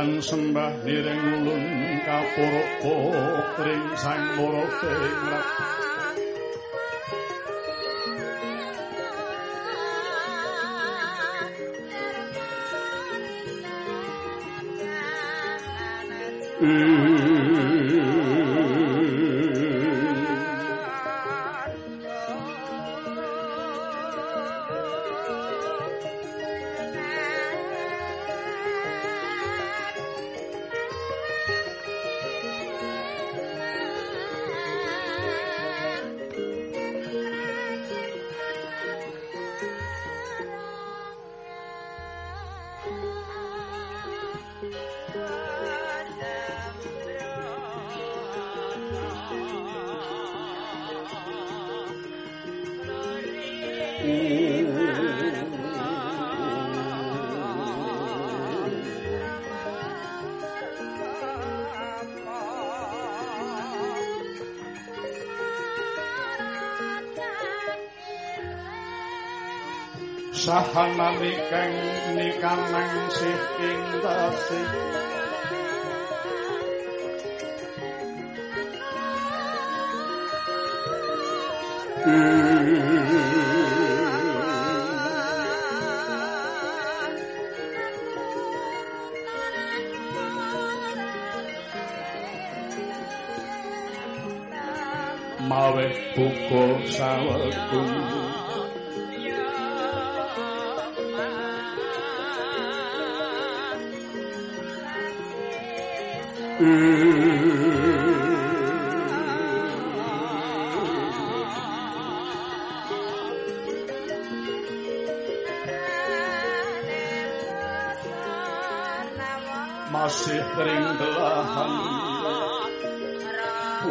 dan sembah niring ulun kapuroko ring sang moro pengrat mawe buka sawetku. Masih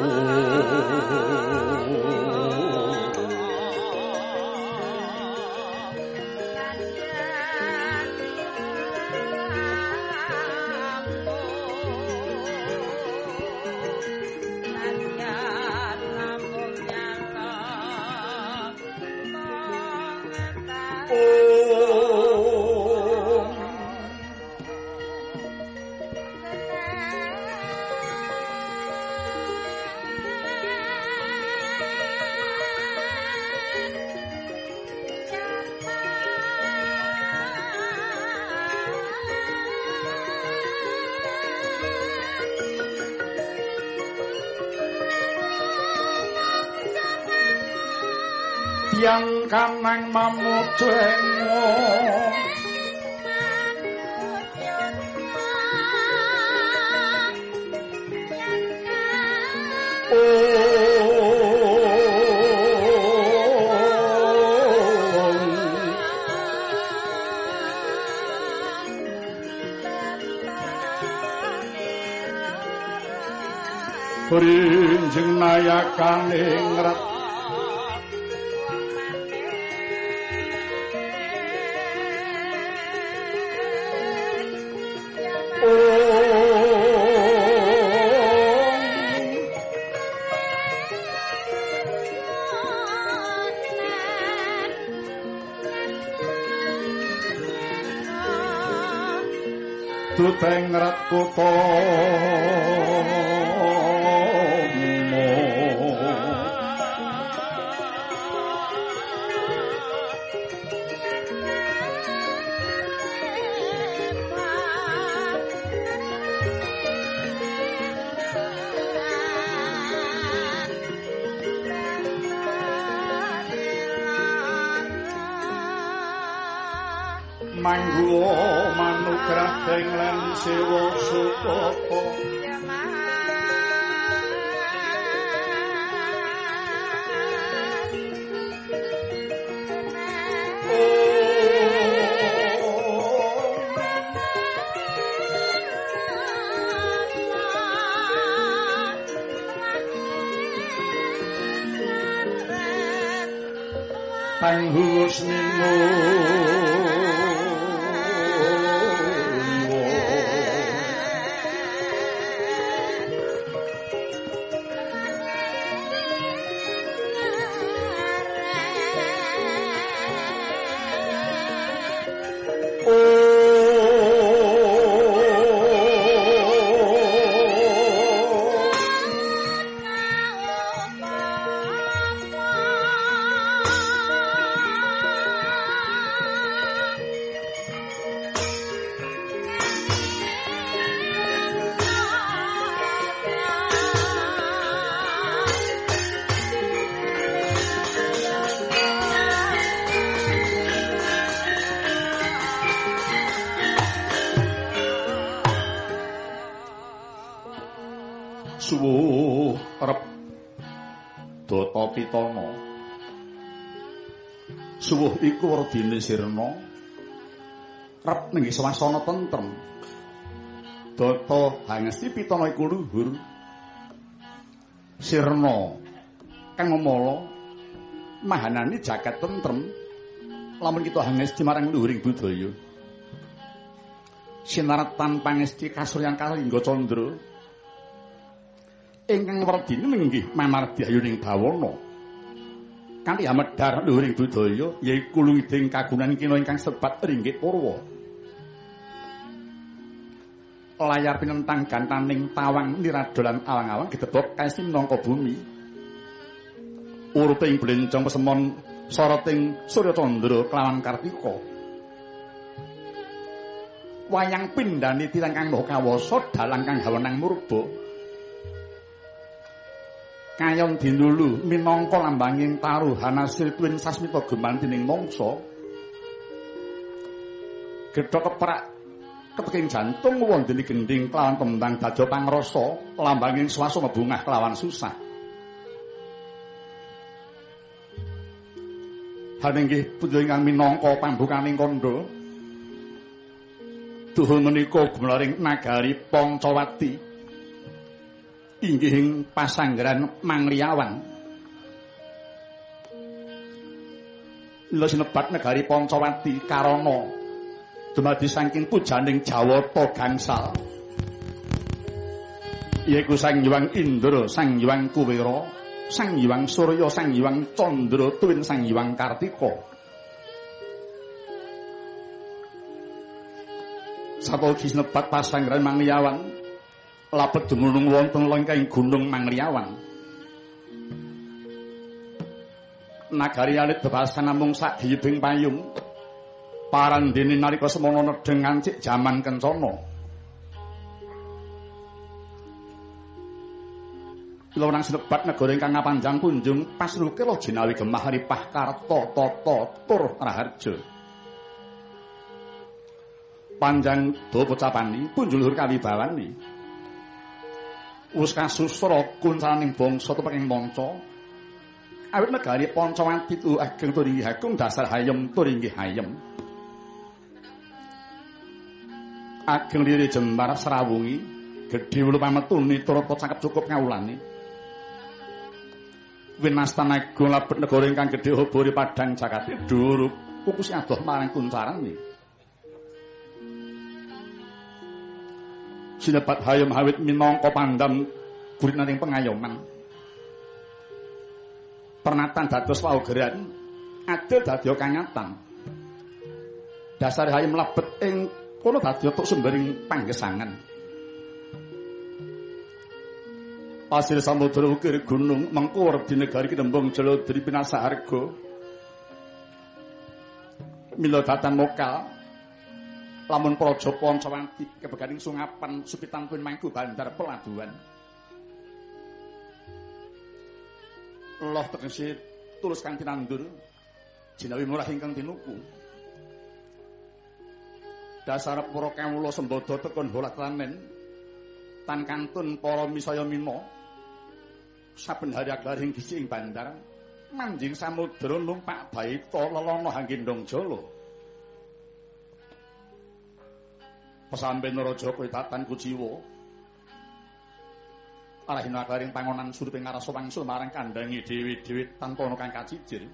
Oh. Yang kanang mamudengo Prinjeng nayakane ngrat iku werdine sirna. Rep ning swasana tentrem. Data hangesti pitana iku luhur. Sirna. Kang ngomolo mahanani jagat tentrem. Lamun kita hangesti marang luhuring budaya. Sinaratan pangesti kasuryan kalingga candra. Ingkang werdine inggih mamardi ayuning bawana kanthi amedhar luhuring budaya yaiku luwiding kagunan kina ingkang sebat ringgit purwa. Layar pinentang gantaning tawang niradolan awang-awang gedebok kaisi minangka bumi. Uruting blencong pesemon soroting surya candra kelawan kartika. Wayang pindhani tirang kang kawasa dalang kang hawenang murba kayon dinulu minangka lambanging taruhan asri tuwin sasmita gumantining mangsa. Gedhok keprak kepeking jantung wondene gending kelawan tembang dadya pangrasa lambanging swasana bungah kelawan susah. Hane nggih pundi ingkang minangka pambukaning kandha? Duhur menika gumlaring nagari Pancawati inggih ing pasanggaran Mangliawan. Lha sinebat negari Pancawati karana dumadi saking pujaning Jawata gangsal. Yaiku Sang Hyang Indra, Sang Hyang Kuwira, Sang Hyang Surya, Sang Hyang Candra, tuwin Sang Hyang Kartika. Sapa kisnebat pasanggaran Mangliawan lapet dumunung wonten lengkeng gunung Mangliawan. Nagari alit bebasan namung sak hibing payung. Parandene nalika semana nedeng ngancik jaman kencana. Lorang senebat negara ingkang ngapanjang kunjung pas lukir jinawi gemah ripah karta tata tur raharja. Panjang do pocapani punjul kawibawani. Wis kasusra kuncaning bangsa teping manca awit negari Pancawati tu ageng tur inggih agung dasar hayem tur inggih hayem. Ageng lire jembar serawungi gedhe wulu pametune turut cakep cukup ngawulane. Winastan agung labet negara ingkang gedhe hobore padhang jakati dhuwur kukus adoh marang kuncarane sinebat hayam hawit minangka pandam gurinaning pengayoman. Pernatan dados paugeran adil dadi kangatan dasar hayam labet ing kono dadi tok sumbering panggesangan. Pasir samudra ukir gunung mengko werdi negari kinembung jelo dari pinasa harga milo datan mokal lamun praja Pancawati kebeganing sungapan supitan mangku bandar peladuan. Loh tegese tulus kang tinandur jinawi murah ingkang tinuku. Dasar para kawula sembada tekun bolat lanen tan kantun para misaya mina saben hari agaring gisi ing bandar manjing samudra numpak baita lelono hanggendong jala. Pesamben raja kuitatan kuciwa alahin akaring pangonan suruping ngarasa wangsul marang kandangi dewi-dewi tanpa ana kang kacijir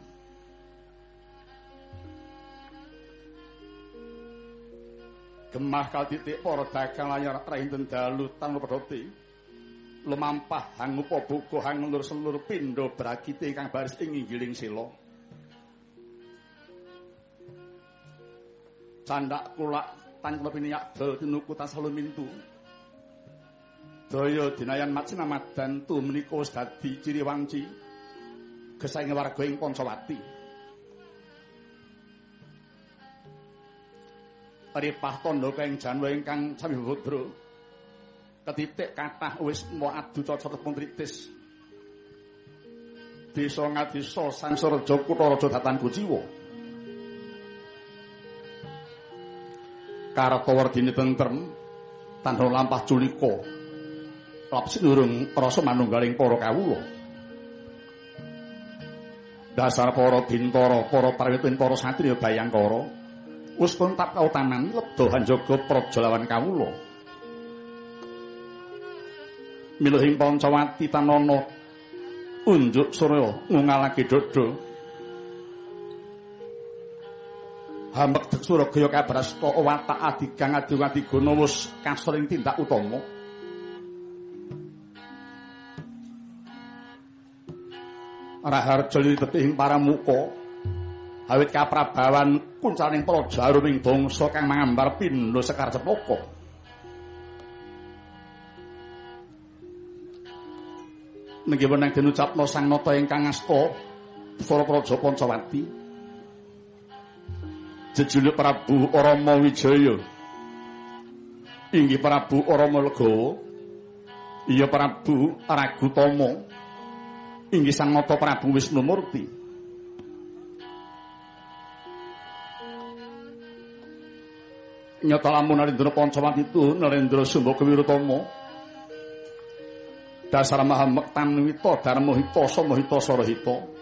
gemah kaltitik para dagang layar trainten dalu tanpa pedoti lumampah hangupa buku hangulur seluruh pindo bragite kang baris ing inggiling sila. Candak kulak tan kula piniyak dol tinuku tasalu mintu. Daya dinayan macina tu menika wis dadi ciri wanci gesaing warga ing Pancawati. Ripah tondo kang janwa ingkang sami bodro. Ketitik kathah wis mau adu cocok tepung tritis. Desa ngadisa Sangsaraja Kutha Raja Datan Kuciwa. Karta wardine tentrem tanpa lampah culika lap sinurung rasa manunggaling para kawula. Dasar para bintara, para prawituwin para satriya bayangkara, wis pun kautanan lebda hanjaga praja lawan kawula. Miluhing Pancawati tanana unjuk surya ngungalake dodo. Hambek Suragaya kabrasta watak adigang adiwati guna wis kasring tindak utama. Raharja ditepih para muka awit kaprabawan kuncaning praja aruning bangsa kang mangambar pindha sekar cepaka. Nggih wenang den ucapno sang nata ingkang asta para praja Pancawati. Jejuluk Prabu Rama Wijaya. Inggih Prabu Rama Legawa. Iya Prabu Ragutama. inggih sang nata Prabu Wisnu Murti. Nyata lamun Narendra Pancawati itu Narendra Sumba Kewirutama. Dasar Maha Mektan Wita Dharma Hita Samahita Sarahita.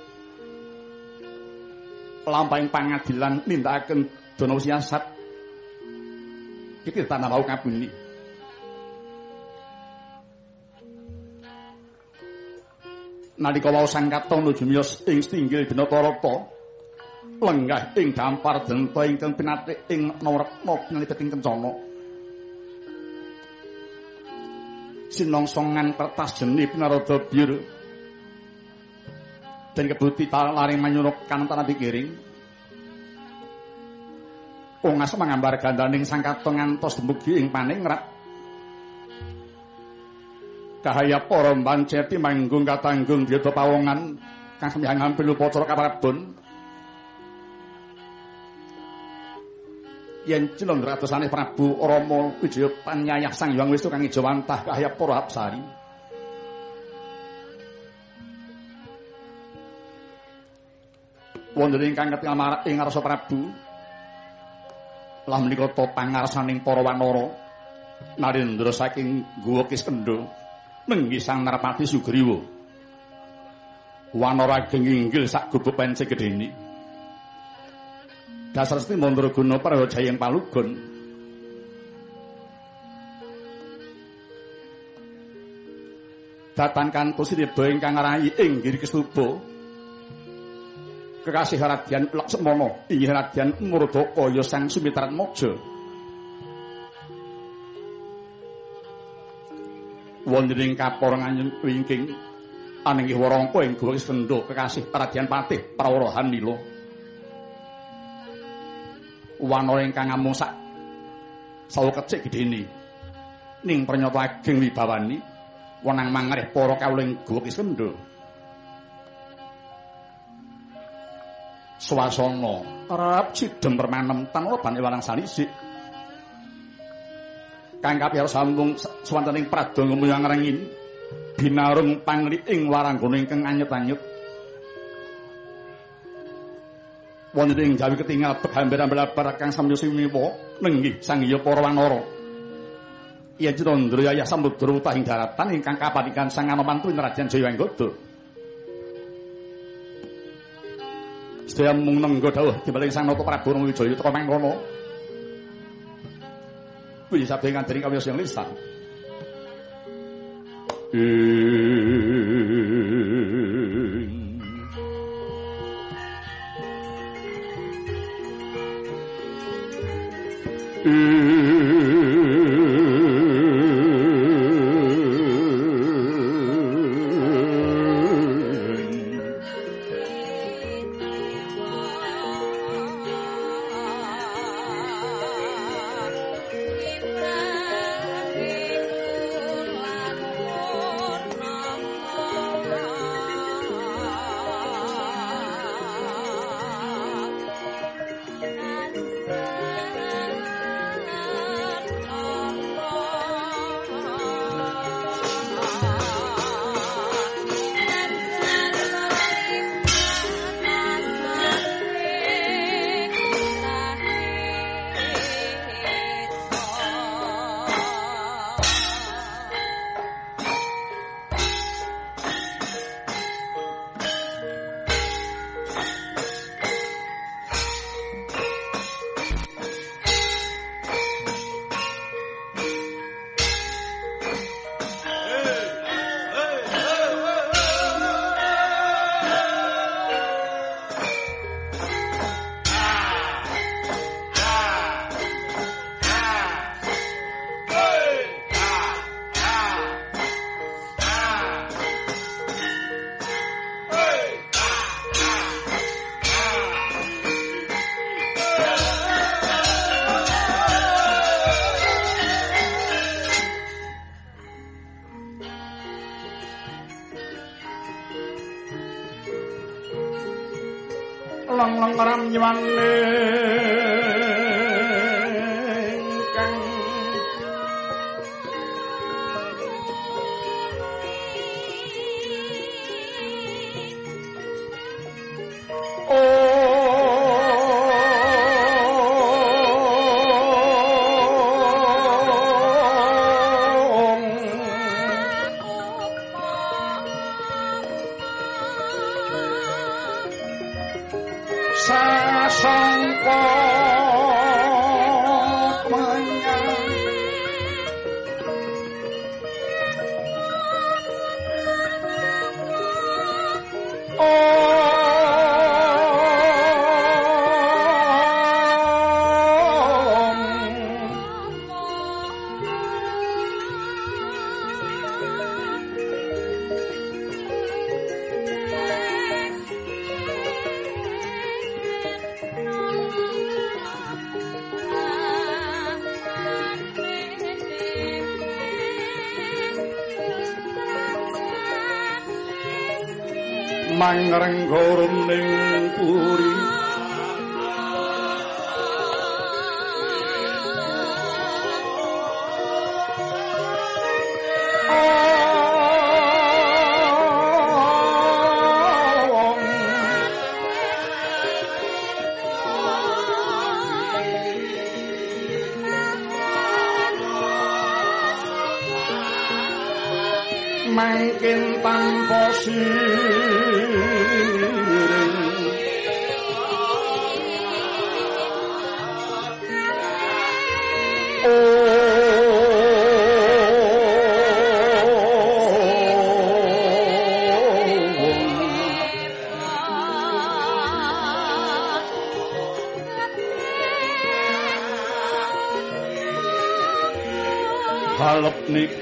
Lampahing pangadilan nindakaken dana siasat. Iki tanah mau kabuni. nalika wau sang katon nuju miyos ing stinggil Dinatarata lenggah ing dampar denta ingkang pinatik ing narekna nalika ing kencana sinongsongan kertas jeni pinarada bir dan kebuti lari manyuruk kantana pikiring ungas mangambar gandaning sang katon ngantos dumugi ing paning rat Kahaya para mbanceti manggung katanggung dhewe pawongan kang semyang ngampil upacara kaprabon. Yen cilon ratusane Prabu Rama Wijaya Panyayah Sang Hyang Wisnu kang ijo wantah kahaya para apsari. Wonten ingkang ketingal marak ing ngarsa Prabu. Lah menika to pangarsaning para wanara. Narendra saking Guwa Kiskendha. nenggi sang Narpati Sugriwa. Wanara ageng inggil sak gubuk pense gedeni. Dasar Mandraguna Prawijayang Palugon. Datan kantos riba ingkang ngarahi ing giri kestuba. Kekasih Radyan Laksmana, inggih Radyan Murdaka ya sang Sumitran Moja. wonten ing kapor nganyun wingking anengih warangka ing guwa sendha kekasih Pradyan Patih Prawara Hanila wanara ingkang ngamung sak sawu kecik gedene ning pernyato ageng wibawani wenang mangrih para kawuling guwa sendha swasana. Rep cidem permanem tan leban warang salisik kang kapiyar sambung swantening pradonga muyang rengin binarung pangli ing waranggana ingkang anyet-anyet wonten ing jawi ketingal begambaran belabar kang samya simiwa nenggih sang iya para wanara yen Candra Yaya Samudra utahing daratan ingkang kapanikan sang Anomantu Raden Jayawanggada sedaya mung nenggo dawuh dibaling sang Nata Prabu Rawijaya teka nang kono. Piye sabe ngandiri kawiyo sing lisan. Mm-hmm. වන්නේ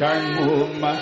kang umah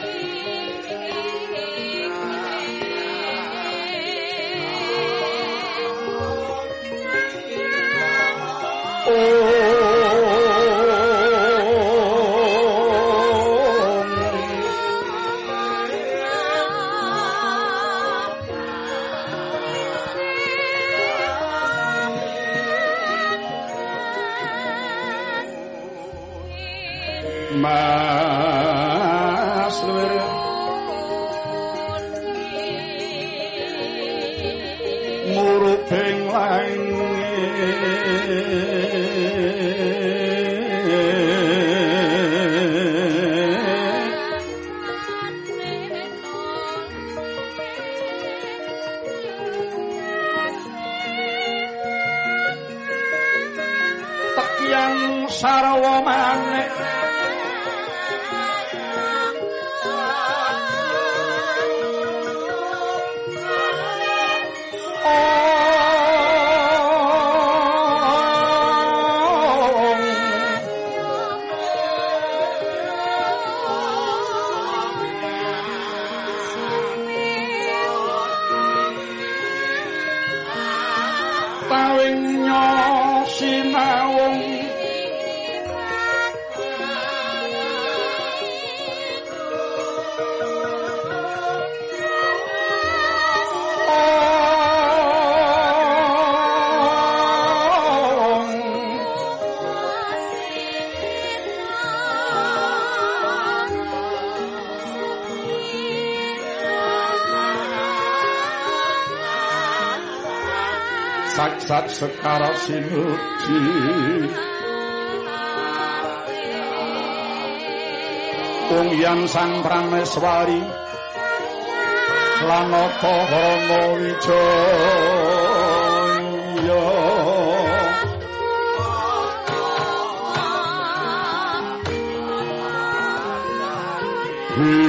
raksat sekara sinuci Ung yang sang prameswari Lanata Rama Wijaya Hmm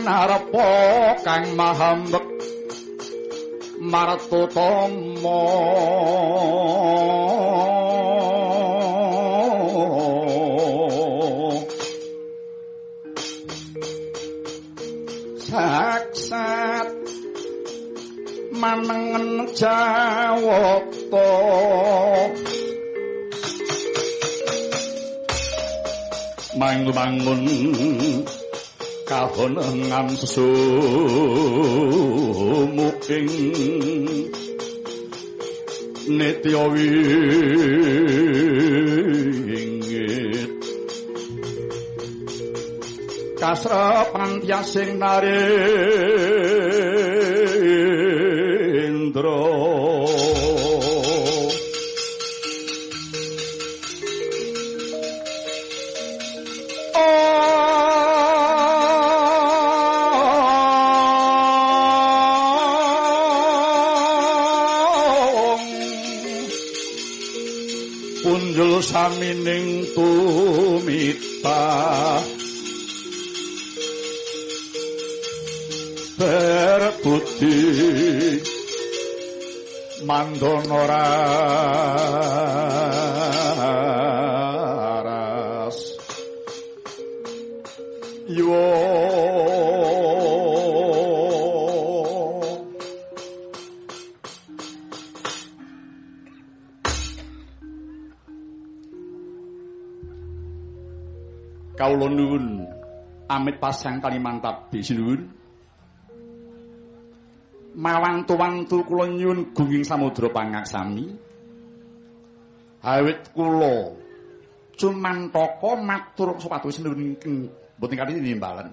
sanarpa kang mahambek martutama kahonengan sumuking netya wingit. Kasrapan tiasing narik amit pasang kalimantabi sinuwun mawantu-wantu kula nyuwun gunging samudra pangaksami. Awit kula. Cumantaka matur supados sinuwun ing boten kali nimbalan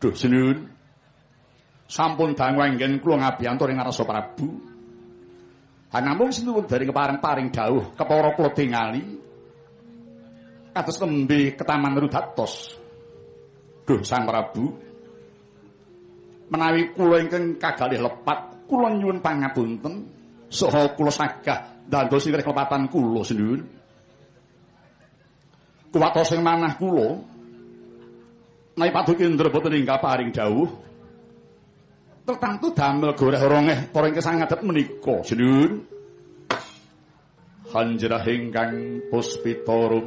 duh sinuwun sampun dangu anggen kula ngabiyantu ing ngarsa prabu. Hanamung sinuwun dari kepareng-paring dawuh kepara kula tingali. Kados lembe ketaman rudatos. Duh Sang Prabu. Menawi kula ingkang kagalih lepat, kula nyuwun pangapunten saha kula sagah dados sirih klepatan kula sinuwun. Kuwatos sing manah kula Nai paduki indra boten ingkang paring dawuh. Tertentu damel goreh rongeh para ingkang sangadet menika sinuwun. Hanjrah ingkang puspitorum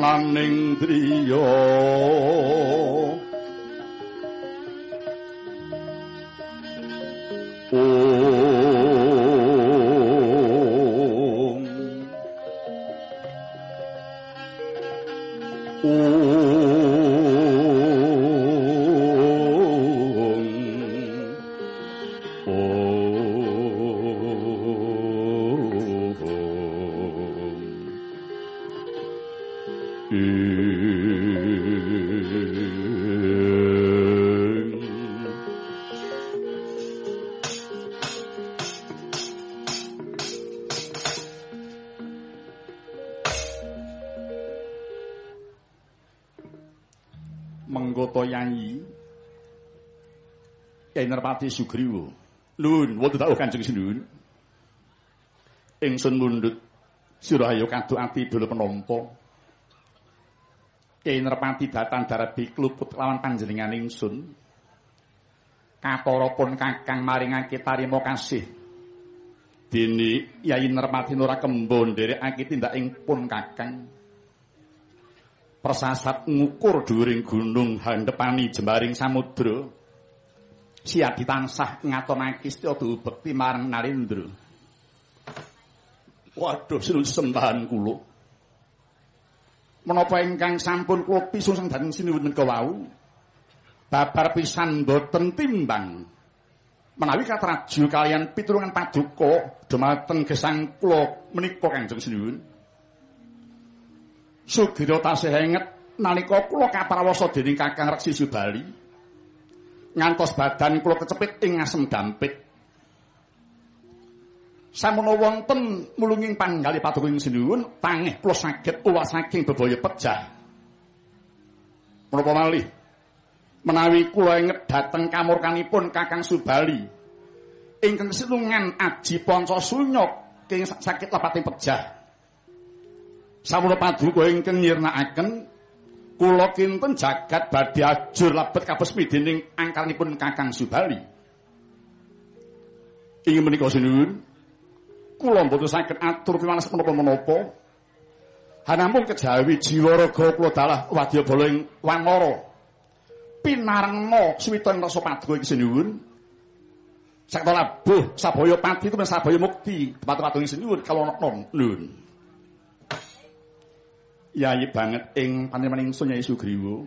samirana mrih Nerpati Sugriwa. Nuwun, wonten dawuh Kanjeng Sinuwun. Ingsun mundhut sira ayo kaduk ati dulu penampa. Kyai Nerpati datang darabi kluput lawan panjenengan ingsun. Kapara pun Kakang maringake tarima kasih. Dene Yai Nerpati ora kembo nderekake tindak ing pun Kakang. Persasat ngukur dhuwuring gunung handepani jembaring samudra. Siap ditansah ngatonake setya bekti marang Narendra. Waduh, sinuwun sembahan kula. Menapa ingkang sampun kula pisun dhateng sinuwun menika wau? Babar pisan boten timbang. Menawi katraju kalian pitulungan paduka dhumateng gesang kula menika Kanjeng Sinuwun. Sugira tasih enget nalika kula kaprawasa dening Kakang Reksi Subali. Ngantos badan kula kecepit ing asem dampit. Sampun wonten mulunging panggali paturing sinuwun, tangih kula saged uwas saking bebaya pejah. Menapa malih? Menawi kula inget dhateng kamurkanipun Kakang Subali ingkang sinungan aji panca sunyok ing sakit lepating pejah. Sampun paduka ingkang nyirnakaken kula kinten jagat badhe ajur labet kapes midening angkalipun Kakang Subali. Ing menika sinuwun kula mboten saged atur piwanaos menapa-menapa. Hanamung kejawi jiwa raga kula dalah wadya bala ing wangara. Pinarengna suwita rasa paduka iki sinuwun. Sakta labuh sabaya pati itu sabaya mukti. Tepat-tepat ing sinuwun kalau nun. Yayi banget ing panjenengan ingsun Yai Sugriwa.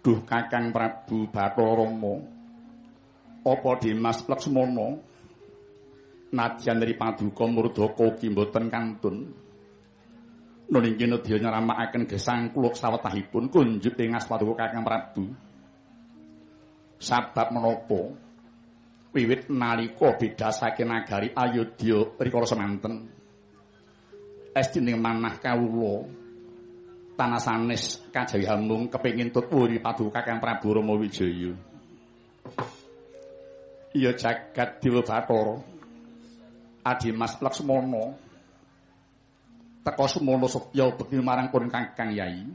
Duh Kakang Prabu Bathara Rama. Apa Dimas Laksmana? Nadyan dari paduka murdaka ugi mboten kantun. Nuninggi nedya nyeramakaken gesang kula sawetahipun kunjuk ing aspaduka Kakang Prabu. Sabab menapa? Wiwit nalika bedasake nagari Ayodya rikala semanten. Estining manah kawula tanah sanes kajawi hamung kepingin tutwuri paduka Kakang Prabu Rama Wijaya. Iya jagat Dewa Bathara. Adimas Laksmana. Teka semono setya bekti marang pun Kakang Yai.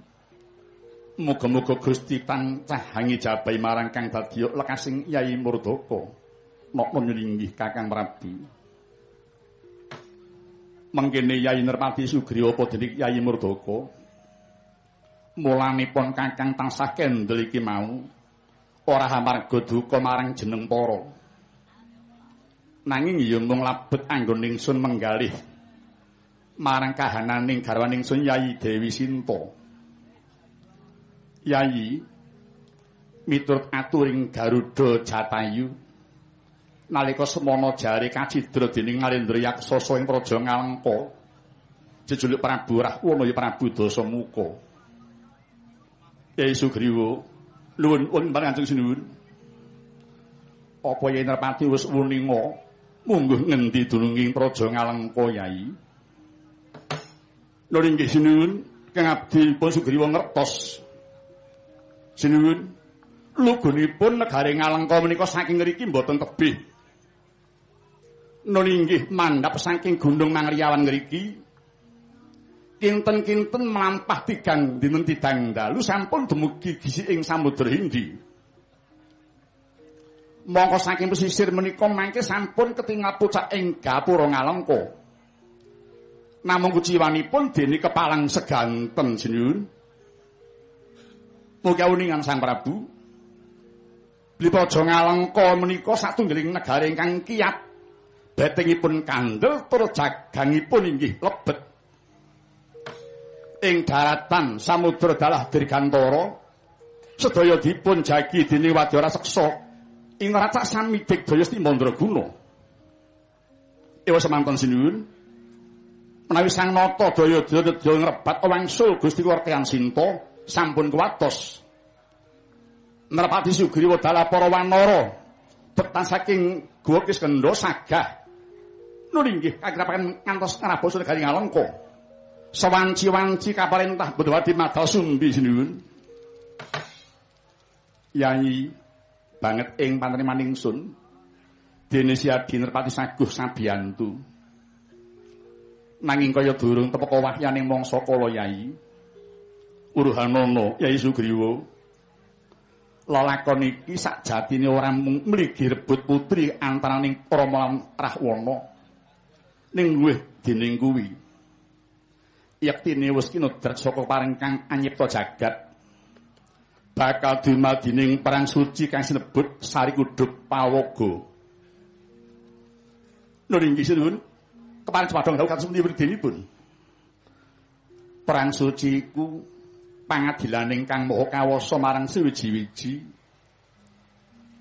Muga-muga Gusti tansah hangi jabai marang Kang Dadya lekasing Yai Murdaka. Nokno nyulinggih Kakang Prabu. Mengkene Yai Nerpati Sugriwa apa dening Yai Murdaka? mulanipun kakang tansah kendel iki mau ora hamarga duka marang jeneng para nanging ya mung labet anggon ingsun menggalih marang kahananing garwaning sun Yayi Dewi Sinta Yayi miturut aturing Garuda Jatayu nalika semana jare kacidra dening Nalendra Yaksasa ing Praja Ngalengka jejuluk Prabu Rahwana ya Prabu Dasamuka Yai Sugriwa nuwun marang Kanjeng Sinuwun. Apa Yai Nerpati wis wuninga mungguh ngendi dununging praja Ngalengka Yai? Nuwun inggih Sinuwun, Kang Abdi pun Sugriwa ngertos. Sinuwun, lugunipun negari Ngalengka menika saking ngriki mboten tebih. Nuwun inggih mandhap saking Gunung Mangriawan ngriki kinten-kinten melampah tigang dinten tidang dalu sampun dumugi gisi ing samudra Hindi. Mongko saking pesisir menika mangke sampun ketingal pucak ing gapura ngalengka. Namung kuciwanipun dene kepalang seganten jenun. Mugi uningan Sang Prabu. Blipaja ngalengka menika satunggiling negari ingkang kiyat. Betengipun kandel tur jagangipun inggih lebet. ing daratan samudra dalah dirgantara sedaya dipun jagi dening wadyara seksa ing racak samidik daya mandraguna. Ewa semanten sinuwun. Menawi sang nata daya daya ngrebat wangsul Gusti Wartian Sinta sampun kuwatos. Nerpati Sugriwa dalah para wanara tetan saking Guwa Kiskendha sagah nulinggih kagrapaken ngantos ngrabosa negari Ngalengka sewanci-wanci kaparentah Budawati Madal Sumbi sinuwun. Yai banget ing panriman ingsun. Dene Siadi Nerpati Saguh Sabiyantu. Nanging kaya durung tepek wahyaning mangsa kala Yai. Uruhanana Yai Sugriwa. Lalakon iki sakjatine ora mung mligi rebut putri antaraning Rama lan Rahwana. Ning luwih dening kuwi. Yaktine wis kinudrat saka paring kang anyipta jagat bakal dumadining perang suci kang sinebut sari kudhup pawaga nuring kisunun keparing sepadang dawuh kasem wirdenipun perang suci iku pangadilaning kang maha kawasa marang suwiji-wiji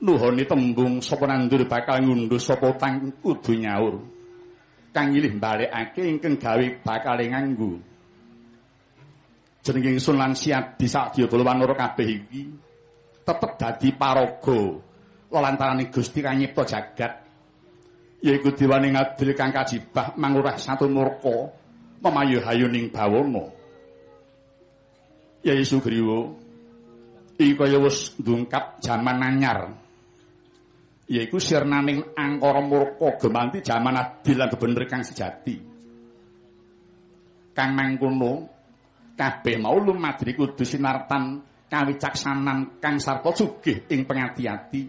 nuhoni tembung sapa nandur bakal ngunduh sapa tang kudu nyaur kang ilih balekake ingkang gawe bakal nganggo. Jeneng ingsun lan siap disadya balawanara kabeh iki tetep dadi paraga lantaraning Gusti kang nyipta jagat. Yaiku dewaning adil kang kajibah mangurah satu murka memayuhayuning bawana. Yai Sugriwa iki kaya wis ndungkap jaman anyar. Yaiku sirnaning angkara murka gemanti jaman adil lan bener kang sejati. Kang mangkono kabeh mau lumadri kudu sinartan kawicaksanan kang sarta sugih ing pengati-ati.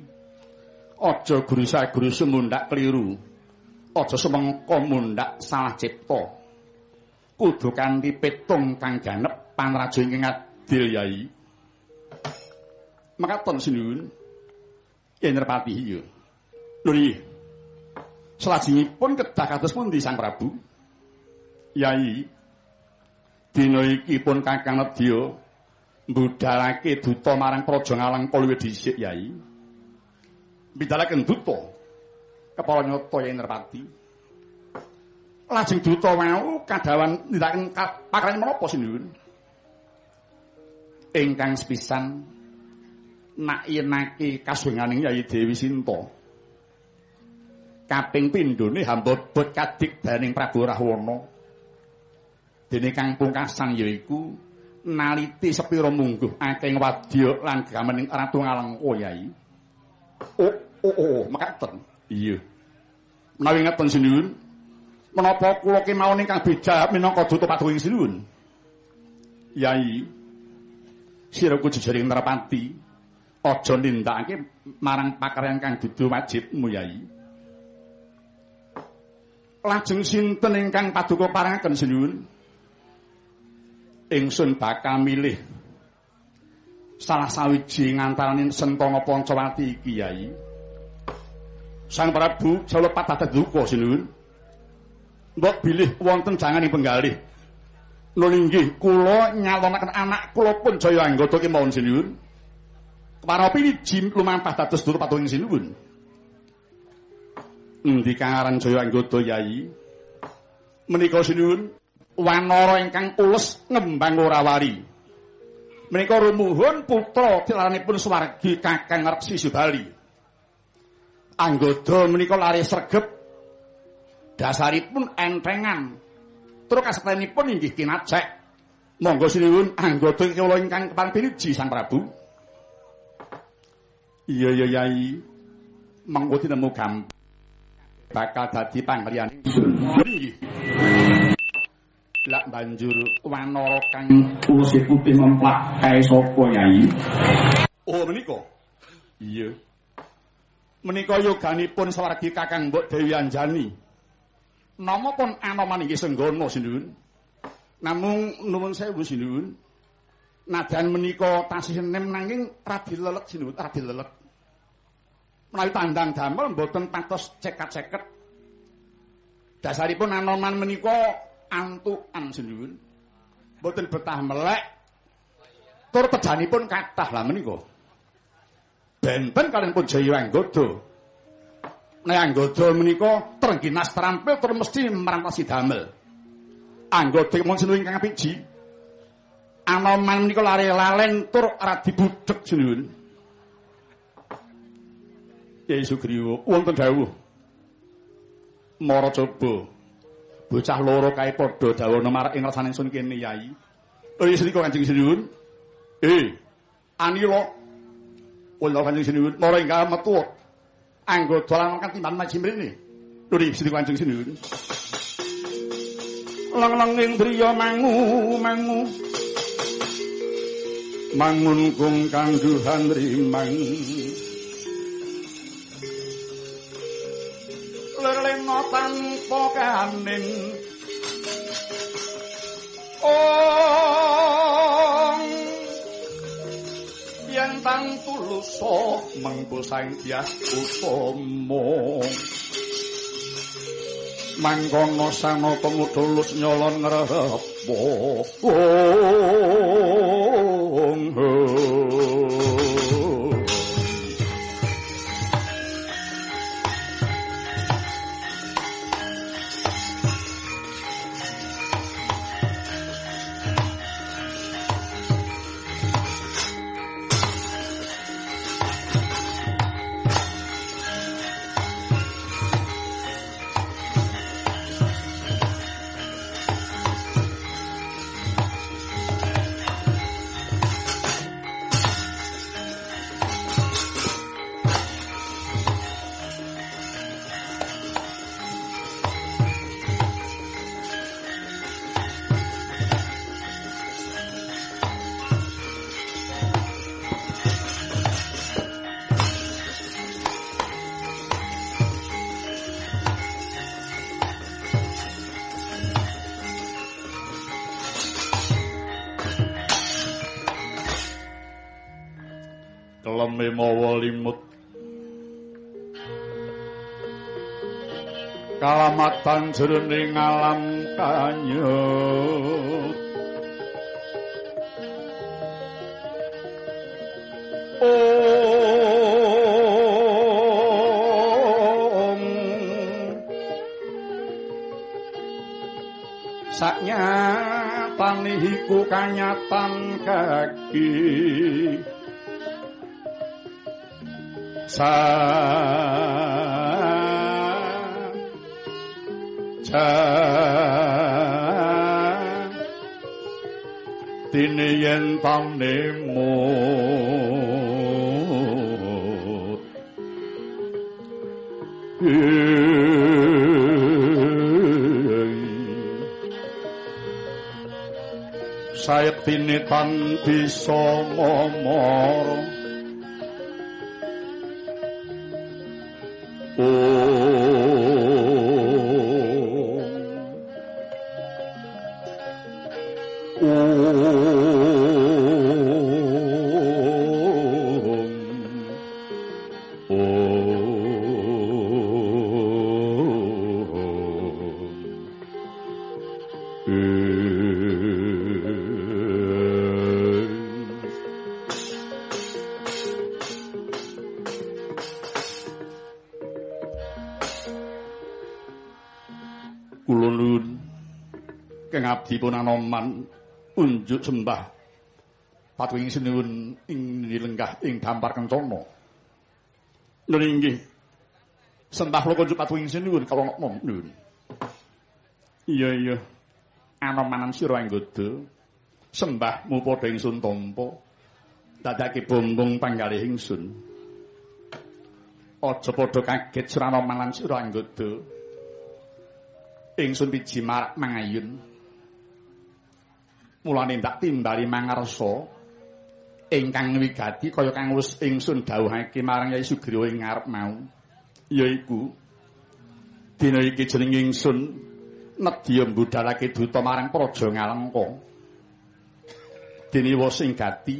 Aja guru-guru sumundak keliru. Aja semengko mundak salah cipta. Kudu kanthi petung kang ganep panraja ing adil yai. Makaten sinuwun. Yen Nerpati iya. Nuri. Selajengipun kedah kados pundi Sang Prabu? Yai. Dina iki pun Kakang Nedya mbudalake duta marang praja ngalang luwih dhisik yai mbidalake duta kepala nyata yen Nerpati lajeng duta wau kadawan nindakaken pakarane menapa sinuwun ingkang sepisan nak yenake kasuwenganing Yai Dewi Sinta. Kaping pindhone hamba bot kadik daning Prabu Rahwana. Dene kang pungkasan yaiku naliti sepira mungguh akeh wadya lan gamening ratu ngalengka yai. Oh oh oh mekaten iya. Menawi ngeten sinuwun menapa kula kemawon ingkang beda minangka duta paduka sinuwun? Yai siraku jejaring nerpati aja nindakake marang pakaryan kang dudu wajibmu yai lajeng sinten ingkang paduka parangaken sinuwun ingsun bakal milih salah sawiji ngantaraning Sentana Pancawati iki Kyai. Sang Prabu jalo patah duka sinuwun. Mbok bilih wonten janganing penggalih. Nuli nggih kula nyalonaken anak kula pun jaya anggota kemawon sinuwun. Keparapi wiji lumampah dados durung patuhing sinuwun. Endi kang aran jaya anggota Yai? Menika sinuwun wanara ingkang ules ngembang ora wari. Menika rumuhun putra tilaranipun swargi Kakang Reksi Subali. Anggoda menika lari sregep. Dasaripun entrengan. Tur kasetenipun inggih kinacek. Monggo sinuwun anggoda kula ingkang kepan piniji Sang Prabu. Iya iya yai. Mangko tinemu gampang. Bakal dadi pangriyane. Nggih. lak banjur wanara kang uluse putih memplak kae sapa yai oh menika iya menika yoganipun swargi kakang mbok dewi anjani nama pun anoman inggih senggono sinuwun namung nuwun sewu sinuwun nadan menika tasih nem nanging radi lelet sinuwun radi lelet menawi tandang damel mboten patos cekat-ceket dasaripun anoman menika antukan senyuwun. Mboten betah melek. Tur pejanipun kathah lah menika. Benten kalian pun jaya anggoda. Nek anggoda menika trengginas terampil tur mesti merantasi damel. Anggoda mung senuwun ingkang piji. Anoman menika lare lalen tur ora dibudhek senyuwun. Yai Sugriwa wonten dawuh. Mara coba bocah loro kae padha dawana marek ing rasane sun kene yai. Oh iya sedika Kanjeng Sinuwun. Eh, anila. Wala Kanjeng Sinuwun, mara ing metu. Anggo dolan kan timban maji. Lho iki sedika Kanjeng Sinuwun. Lang-lang ing driya mangu mangu. Mangun kung kangguhan rimang. lelena tanpa kanin ong. Yen tang tulusa mengko sang dias utama mangkono sana pengutulus nyolon ngrepo ong kalamatan jroning alam kanyut. Iku kanyatan kaki. Sa dene yen panemu sayektine tan bisa ngomong dipun sembah. Patuwing sinuwun ing lenggah ing dampar kencana. Lho inggih. Sembah kula unjuk patuwing sinuwun kawula nom nuwun. Iya iya. Anomanan sira anggoda sembah mu padha ingsun tampa dadake bombong panggalih ingsun. Aja padha kaget sira anomanan sira anggoda ingsun piji marak mangayun mulane ndak timbali mangarsa ingkang wigati kaya kang wis ingsun dawuhake marang Yai Sugriwa ing ngarep mau yaiku dina iki jeneng ingsun nedya mbudalake duta marang praja ngalengka. Dene wis gati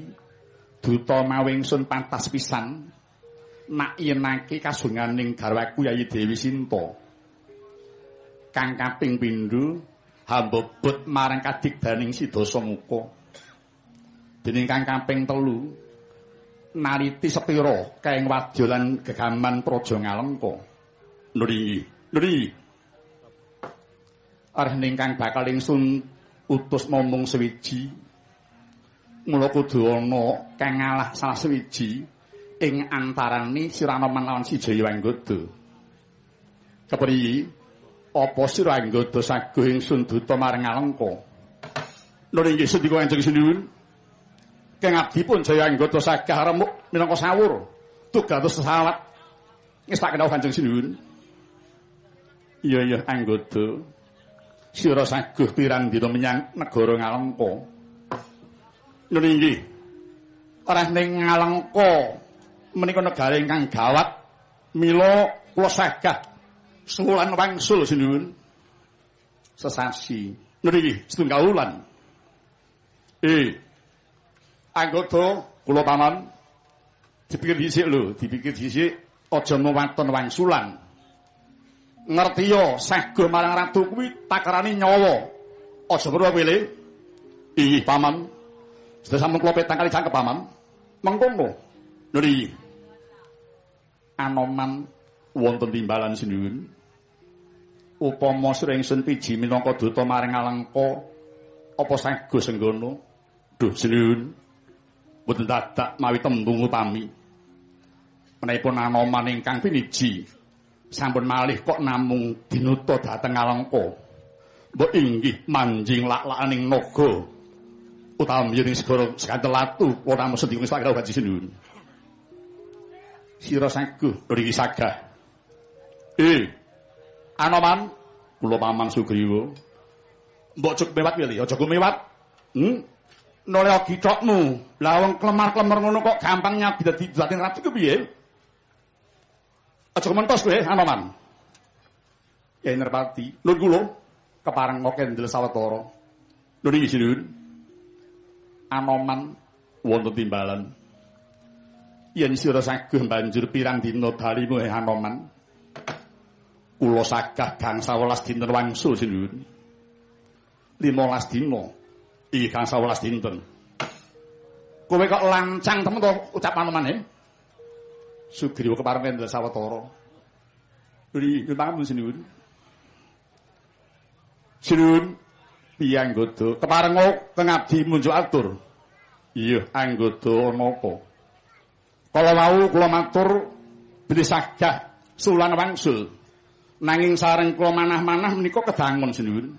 duta mau ingsun pantas pisan nak yenake kasunganing garwaku Yai Dewi Sinta. Kang kaping pindho hambobot marang kadigdaning sidasa muka. Dening kang kaping telu nariti sepira kaeng wadya lan gegaman praja ngalengka. Nuri nuri. Arep ningkang bakal ingsun utus momong sewiji. Mula kudu ana kang ngalah salah sewiji ing antarane siranoman lawan si Jayawanggoda kepriye apa sira anggota saguh ingsun duta marang alengka? Lha inggih sedika kanjeng sinuwun kang abdi pun jaya anggota sagah remuk minangka sawur tugados sesawat ngestaken kanjeng sinuwun iya iya anggota. Sira saguh pirang dina menyang negara ngalengka? Lha inggih. Ora ning ngalengka menika negara ingkang gawat mila kula sagah Sebulan wangsul sinuwun. Sesasi. Niki setunggal wulan. Eh. Anggota kula paman dipikir dhisik lho, dipikir dhisik aja mewaton wangsulan. Ngerti saguh marang ratu kuwi takarani nyawa. Aja perlu wile. Ih, paman. Sudah sampun kula petang kali cangkep paman. Mengkono. Niki. Anoman wonten timbalan sinuwun. Upama sira ingsun piji minangka duta maring alengka apa sagus senggono duh sinuwun mboten dadak mawi tembung upami menipun anoman ingkang piniji sampun malih kok namung dinuta dhateng alengka. Mbok inggih manjing lak-lakaning naga utami yen segara sekantel latu ora mesti tak karo haji sinuwun sira saguh mriki sagah. Eh Anoman kula paman Sugriwa. Mbok cuk mewat piye, aja go mewat. Hm? Noleh githokmu. Lah wong klemar-klemar ngono kok gampang nyabi dadi dadi ratu ku piye? Aja mentos kowe, Anoman. Ya Nerpati, nuwun kula kepareng kok kendel sawetara. Nuwun iki sinuwun. Anoman wonten timbalan. Yen sira saguh banjur pirang dina dalimu Anoman. Kula sagah gangsa welas dinten wangsul sinuwun 15 dina iki gangsa welas dinten Kowe kok lancang temen to ucapan mane? Sugriwa kepareng Endra Sawetara. Nyuwun pangapunten sinuwun. Sinuwun piye anggodo? Kepareng kang abdi munjuk atur. Iya, anggodo napa? Kala wau kula matur bilih sagah sulan wangsul. Nanging sareng kula manah-manah menika kedangun sinuwun.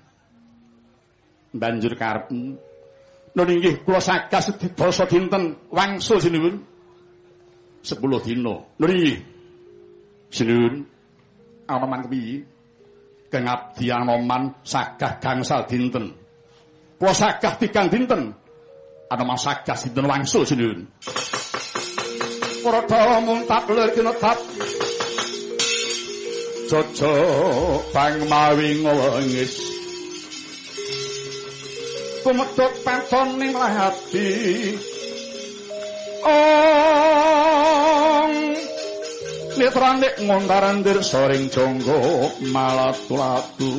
Banjur karep Nun inggih kula sagah sedasa dinten wangsul sinuwun. 10 dina. Nun inggih. Sinuwun. Anoman kepiye? Kang abdi anoman sagah gangsal dinten. Kula sagah tigang dinten. Anoman sagah dinten wangsul sinuwun. Prada muntak lir kinetap. Jojo bang mawi ngwengis. tumedhot paton ning lahati ong! Netrane ngondarandir soring jonggo malatulatu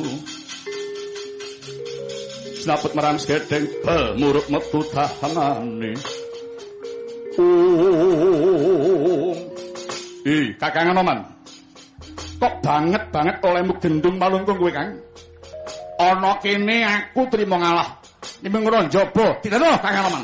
sinaput meran segedeng bel muruk metu tahanane ong ih kakang anoman kok banget banget olehmu gendung malungkung kowe kang? Ana kene aku trimo ngalah. Ini ngono tidak tahu Kang Anoman.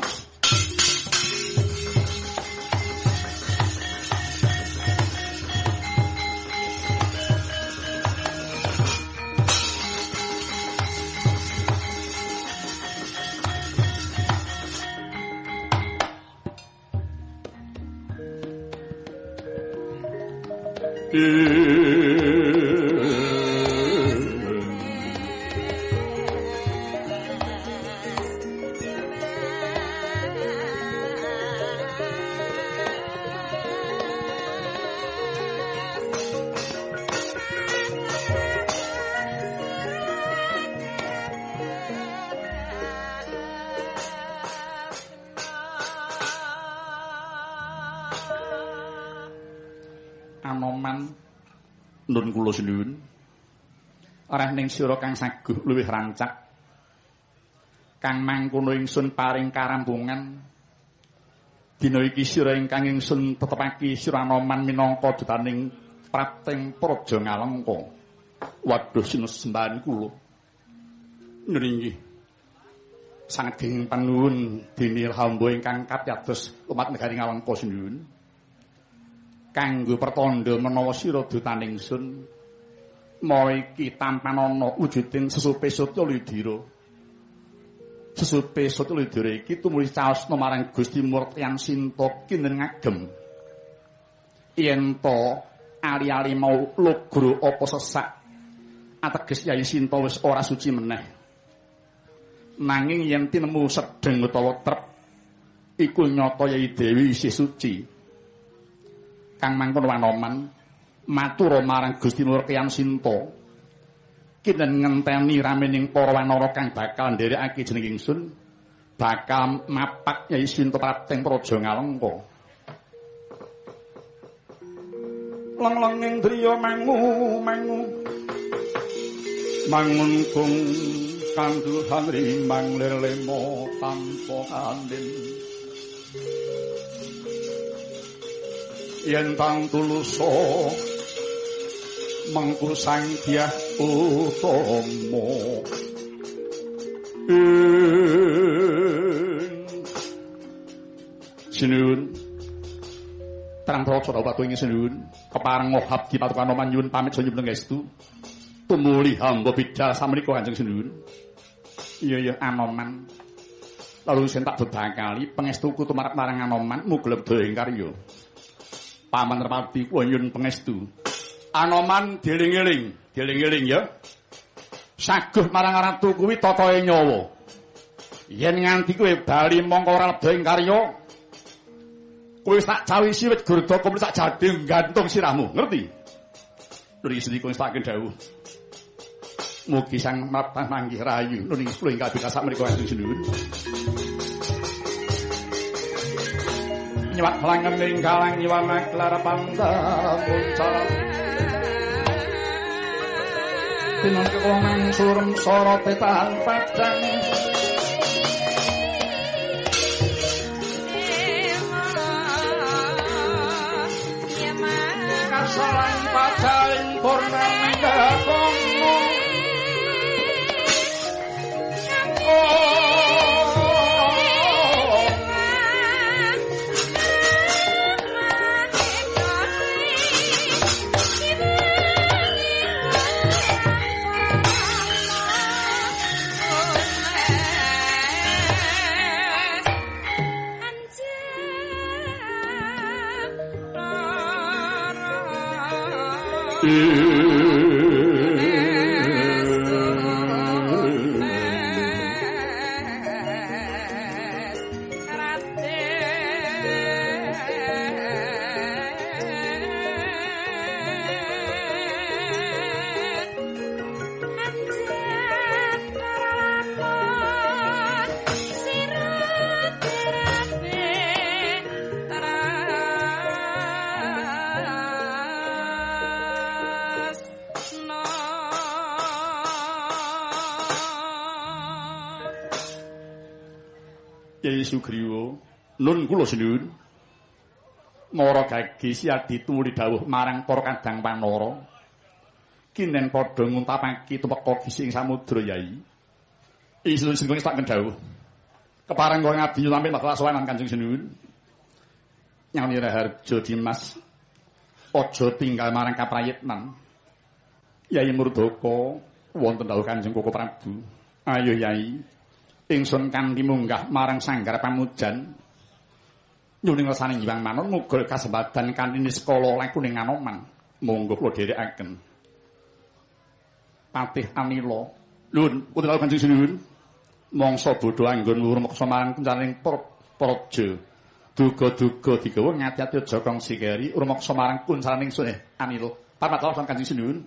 Kula sinuwun. Ora ning sira kang saguh luwih rancak. Kang mangkono ingsun paring karampungan. Dina iki sira ingkang ingsun tetepake sira anoman minangka dutaning prateng praja ngalengka. Waduh sinesembahan kula. Nringgi. Sanget panuwun dene hamba ingkang kapiyados umat negari ngalengka sinuwun. Kanggo pertanda menawa sira dutaning sun mau iki ana wujuding sesupe Satya Lidira. Sesupe Satya Lidira iki tumuli caosna marang Gusti Murtyan Sinta kinten ngagem. Yen to ali-ali mau logro apa sesak ateges Yai Sinta wis ora suci meneh. Nanging yen tinemu sedeng utawa trep iku nyata Yai Dewi isih suci. Kang mangkon wanoman matur marang Gusti Nurkian Sinta. Kinen ngenteni ramening para wanara kang bakal nderekake jeneng ingsun bakal mapak Nyai Sinta Prateng Praja Ngalengka. Lang-langing driya mangu mangu. Mangun kung kanduhan rimang lelemo tanpa kandin yen tang tuluso mengku sang dia utomo Sinun Terang proco tau patu ini sinun Keparang ngohab di patu kanoman yun Pamit sonyo beneng estu Tumuli hamba bidal samriko kanjeng sinun Iya iya anoman. Lalu sen tak bedakali Pengestuku tumarap marang anoman Mugelep doeng karyo Paman repati kuanyun pengestu Anoman dieling-eling, dieling-eling ya. Saguh marang ratu kuwi tatahe nyawa. Yen nganti kowe bali mongko ora lebda ing karya, kowe sak cawisi wit gurda kumpul sak jadhe gantung sirahmu, ngerti? Nuri sedhi kowe sak dawuh. Mugi sang matah manggih rayu nuri sepuluh ing kabeh sak menika kanjeng sinuwun. Nyewat langen ing galang nyiwana klara panda puncal. tinang kewangan surem sorote tahan padang. Kasalan pacaling purnam you. Nun kula sinuwun Mara gagi siadi tuli dawuh marang para kadang panara. Kinen padha nguntapake tumeka gisi ing samudra yai. Isun sing tak kendhawuh. Kepareng kok ngabdi sampe bakal sowan Kanjeng Sinuwun nyami Raharjo Dimas aja tinggal marang kaprayitnan. Yai Murdaka wonten dawuh Kanjeng Koko Prabu. Ayo Yai. Ingsun kanthi munggah marang sanggar pamujan nyuning rasane nyiwang manut mugol kasembadan kanthi niskala laku ning anoman. Monggo kula dherekaken. Patih anila. Lun putra kanjeng sinuwun mangsa bodho anggon ngurmeksa marang kencaning praja duga-duga digawa ngati-ati aja kong sikeri urmeksa marang kuncaning sun eh anila. Papat kanjeng sinuwun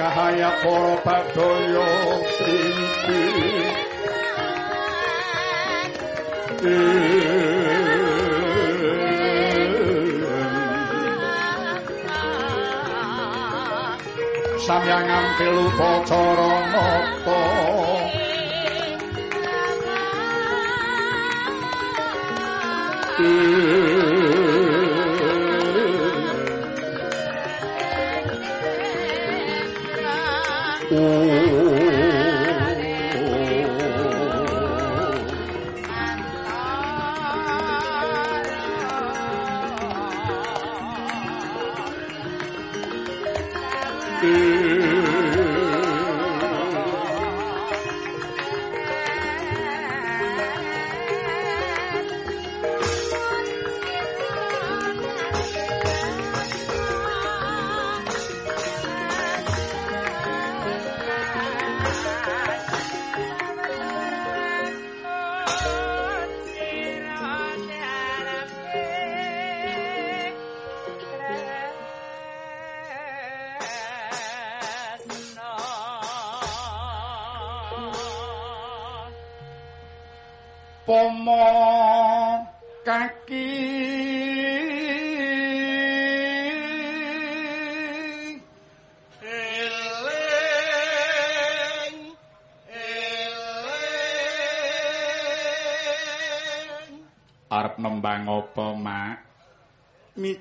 kahaya para padaya sinti. Samyang ampil upacara nata pomo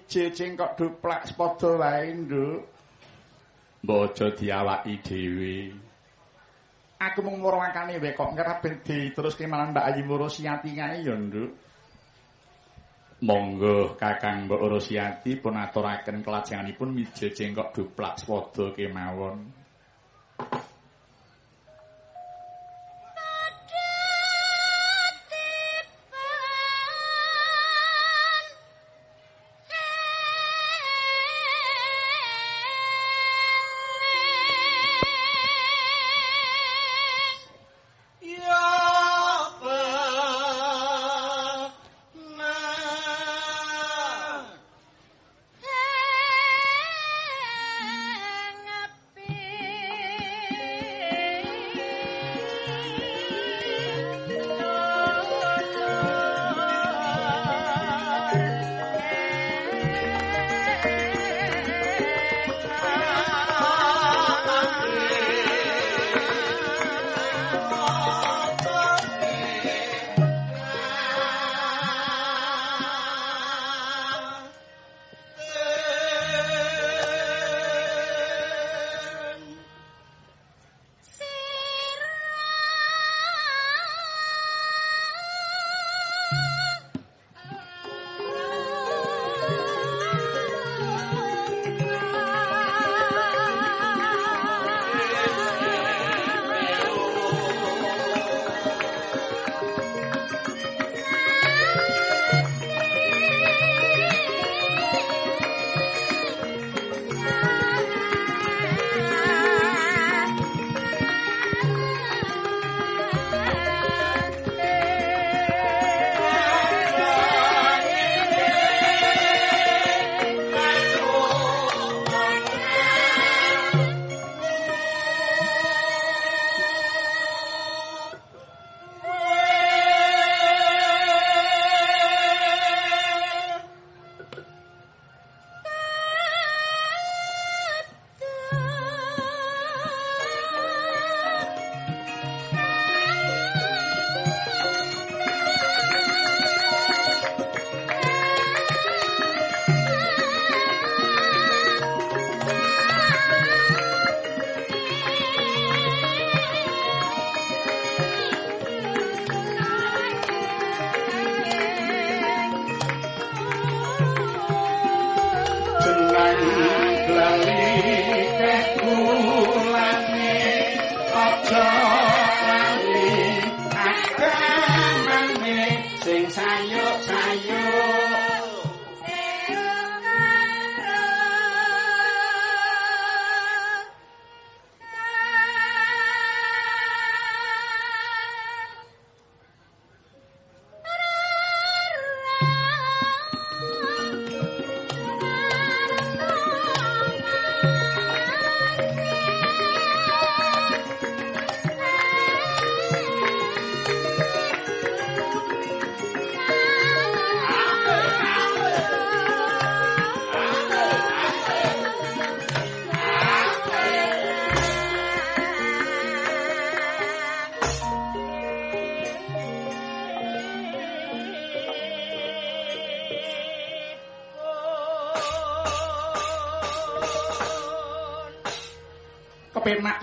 mije cengkok duplak padha wae nduk mbok aja diawaki dhewe aku mung murawakane wae kok ngerep ben diteruske marang Mbak Ayu Murosiati kae ya, Nduk. Monggo Kakang Mbok Urosiati pun aturaken kelajenganipun mije cengkok duplak spada kemawon.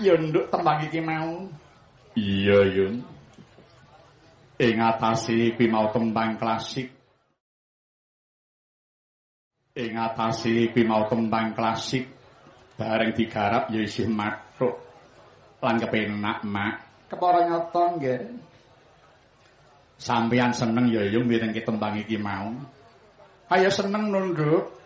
Ya nduk tembang iki mau. Iya, Yung. Ing atase kuwi mau tembang klasik. Ing atase kuwi mau tembang klasik bareng digarap ya isih mathuk lan kepenak, Mak. Kepara nyata nggih. Sampeyan seneng ya Yung mireng tembang iki mau. Ayo seneng nunduk.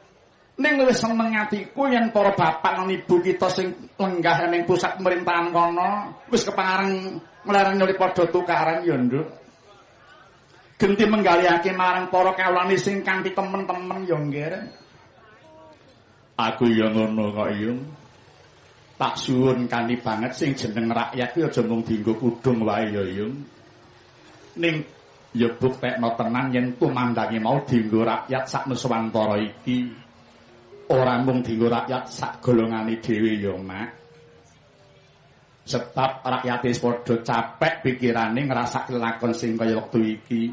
Ning luwih seneng atiku yen para bapak lan ibu kita sing lenggah ning pusat pemerintahan kono wis kepareng nglarang nyuli padha tukaran ya nduk. Genti menggalihake marang para kawulane sing kanthi temen-temen ya nggih. Aku ya ngono kok yung tak suwun kanthi banget sing jeneng rakyat kuwi aja mung dienggo kudung wae ya yung ning ya buktekno tenan yen tumandange mau dienggo rakyat sak nuswantara iki ora mung dienggo rakyat sak golongane dhewe ya mak. Sebab rakyat wis padha capek pikirane ngrasake lakon sing kaya wektu iki.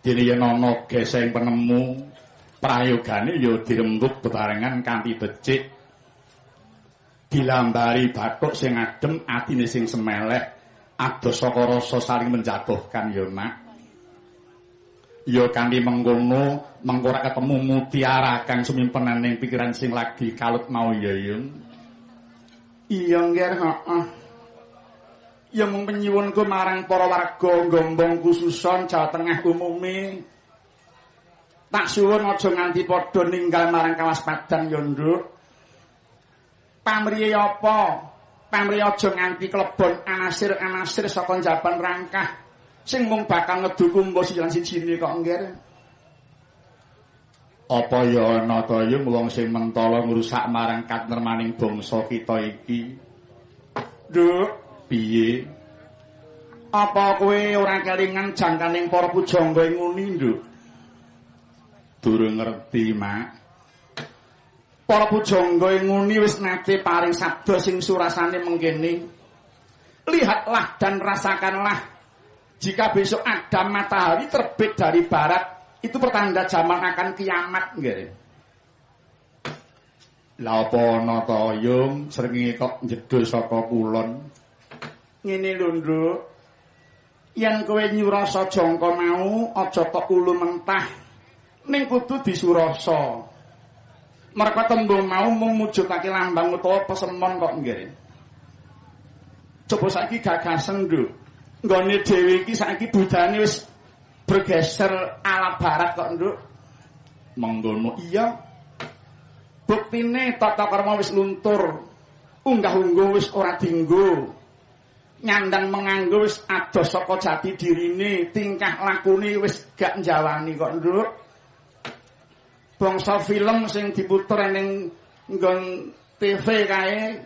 Dene yen ana geseng penemu prayogane ya dirembuk bebarengan kanthi becik. Dilambari bathuk sing adem atine sing semeleh adoh saka rasa saling menjatuhkan ya mak ya kanthi mengkono mengko ketemu mutiara kang sumimpenan ning pikiran sing lagi kalut mau ya yung iya nggih heeh ya mung penyuwunku marang para warga gombong khususon Jawa Tengah umume tak suwun aja nganti padha ninggal marang kawaspadan ya nduk. Pamriye apa? Pamriye aja nganti klebon anasir-anasir saka jaban rangkah sing mung bakal ngeduku mbok silan sijine kok ngger. Apa ya ana ta yung wong sing mentala ngrusak marang katnermaning bangsa kita iki? Nduk, piye? Apa kowe ora kelingan jangkaning para pujangga nguni, Nduk? Durung ngerti, Mak. Para pujangga nguni wis nate paring sabda sing surasane mengkene. Lihatlah dan rasakanlah jika besok ada matahari terbit dari barat, itu pertanda zaman akan kiamat nggih. Lah apa ana ta yung srengenge kok njedul saka kulon. Ngene lho. Yen kowe nyurasa jangka mau aja tok ulu mentah. Ning kudu disurasa. Mereka tembung mau mung mujudake lambang utawa pesemon kok nggih. Coba saiki gagasan, Nduk. Nggone dhewe iki saiki budane wis bergeser ala barat kok nduk. Menggono iya. Buktine tata karma wis luntur. Unggah-ungguh wis ora dinggo. Nyandang menganggo wis adoh saka jati dirine. Tingkah lakune wis gak njawani kok nduk. Bangsa film sing diputer ning nggon TV kae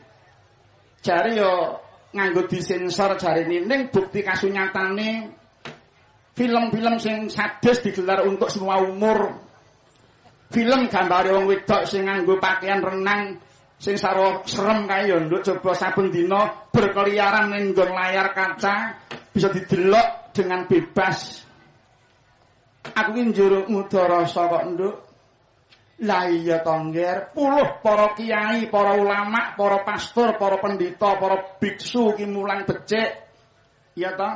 jare yo nganggo disensor jarine ning bukti kasunyatane film-film sing sadis digelar untuk semua umur. Film gambare wong wedok sing nganggo pakaian renang sing sarwa serem kae ya nduk coba saben dina berkeliaran ning nggon layar kaca bisa didelok dengan bebas. Aku ki njuruk mudarasa kok nduk. Lah iya tongger, puluh para kiai, para ulama, para pastor, para pendeta, para biksu ki mulang becik. Iya to?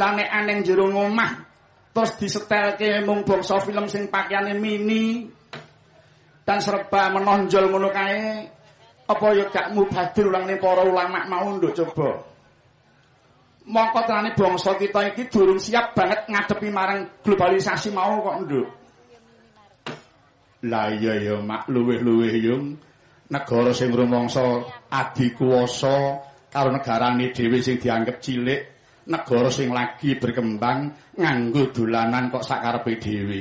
Lah nek aneng jero omah terus disetelke mung bangsa film sing pakaiane mini dan serba menonjol ngono kae, apa ya gak mubadir ulang ning para ulama mau nduk coba. Mongko tenane bangsa kita iki durung siap banget ngadepi marang globalisasi mau kok nduk. Lah iya ya mak luweh-luweh yung negara sing rumangsa adikuwasa karo negarane dhewe sing dianggep cilik, negara sing lagi berkembang nganggo dolanan kok sakarepe dhewe.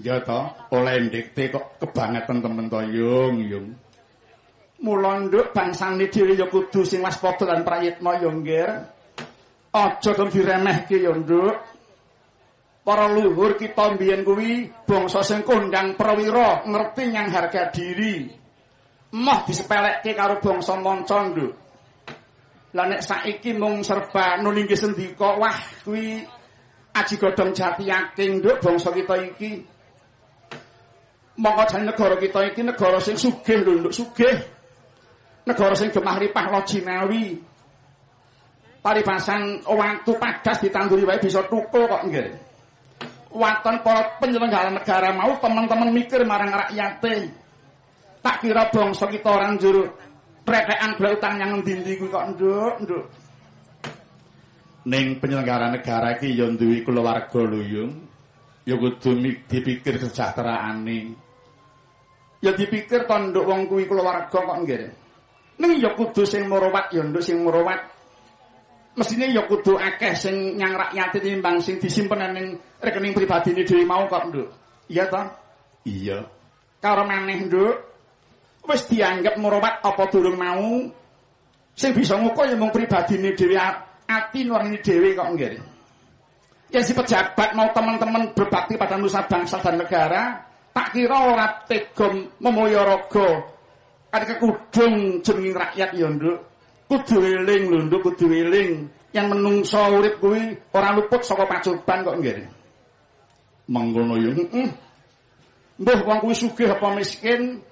Ya to, oleh ndekte kok kebangetan temen to yung yung. Mula nduk bangsane dhewe ya kudu sing waspada lan prayitna ya nggir. Aja kang diremehke ya nduk. Para luhur kita mbiyen kuwi bangsa sing kondang prawira ngerti nyang harga diri. Moh disepelekke karo bangsa manca nduk. Lah nek saiki mung serba nulingke sendika wah kuwi aji godhong jati yakin nduk bangsa kita iki. Mongko jane negara kita iki negara sing sugih lho nduk sugih. Negara sing gemah ripah lojinawi paribasan waktu padas ditanduri wae bisa tukul kok nggih waton para penyelenggara negara mau teman-teman mikir marang rakyate. Tak kira bangsa kita orang juru rekekan golek utang yang ngendi-endi kuwi kok nduk? Nduk. Ning penyelenggara negara iki ya duwe keluarga luyung ya kudu dipikir kesejahteraane ya dipikir to nduk wong kuwi keluarga kok nggih. Ning ya kudu sing merawat ya nduk sing merawat. Mesine ya kudu akeh sing nyang rakyat timbang sing disimpen ning rekening pribadine dhewe mau kok nduk iya to iya karo maneh nduk wis dianggap merawat apa durung mau sing bisa ngukur ya mung pribadine dhewe ati nurani dhewe kok nggih. Ya si pejabat mau teman-teman berbakti pada nusa bangsa dan negara, tak kira ora tega memoyo raga. Kekudung jeneng rakyat ya, Nduk. Kudu eling lho, Nduk, kudu eling. Yang menungso urip kuwi ora luput saka pacoban kok nggih. Mengkono ya, heeh. Mbah wong kuwi sugih apa miskin,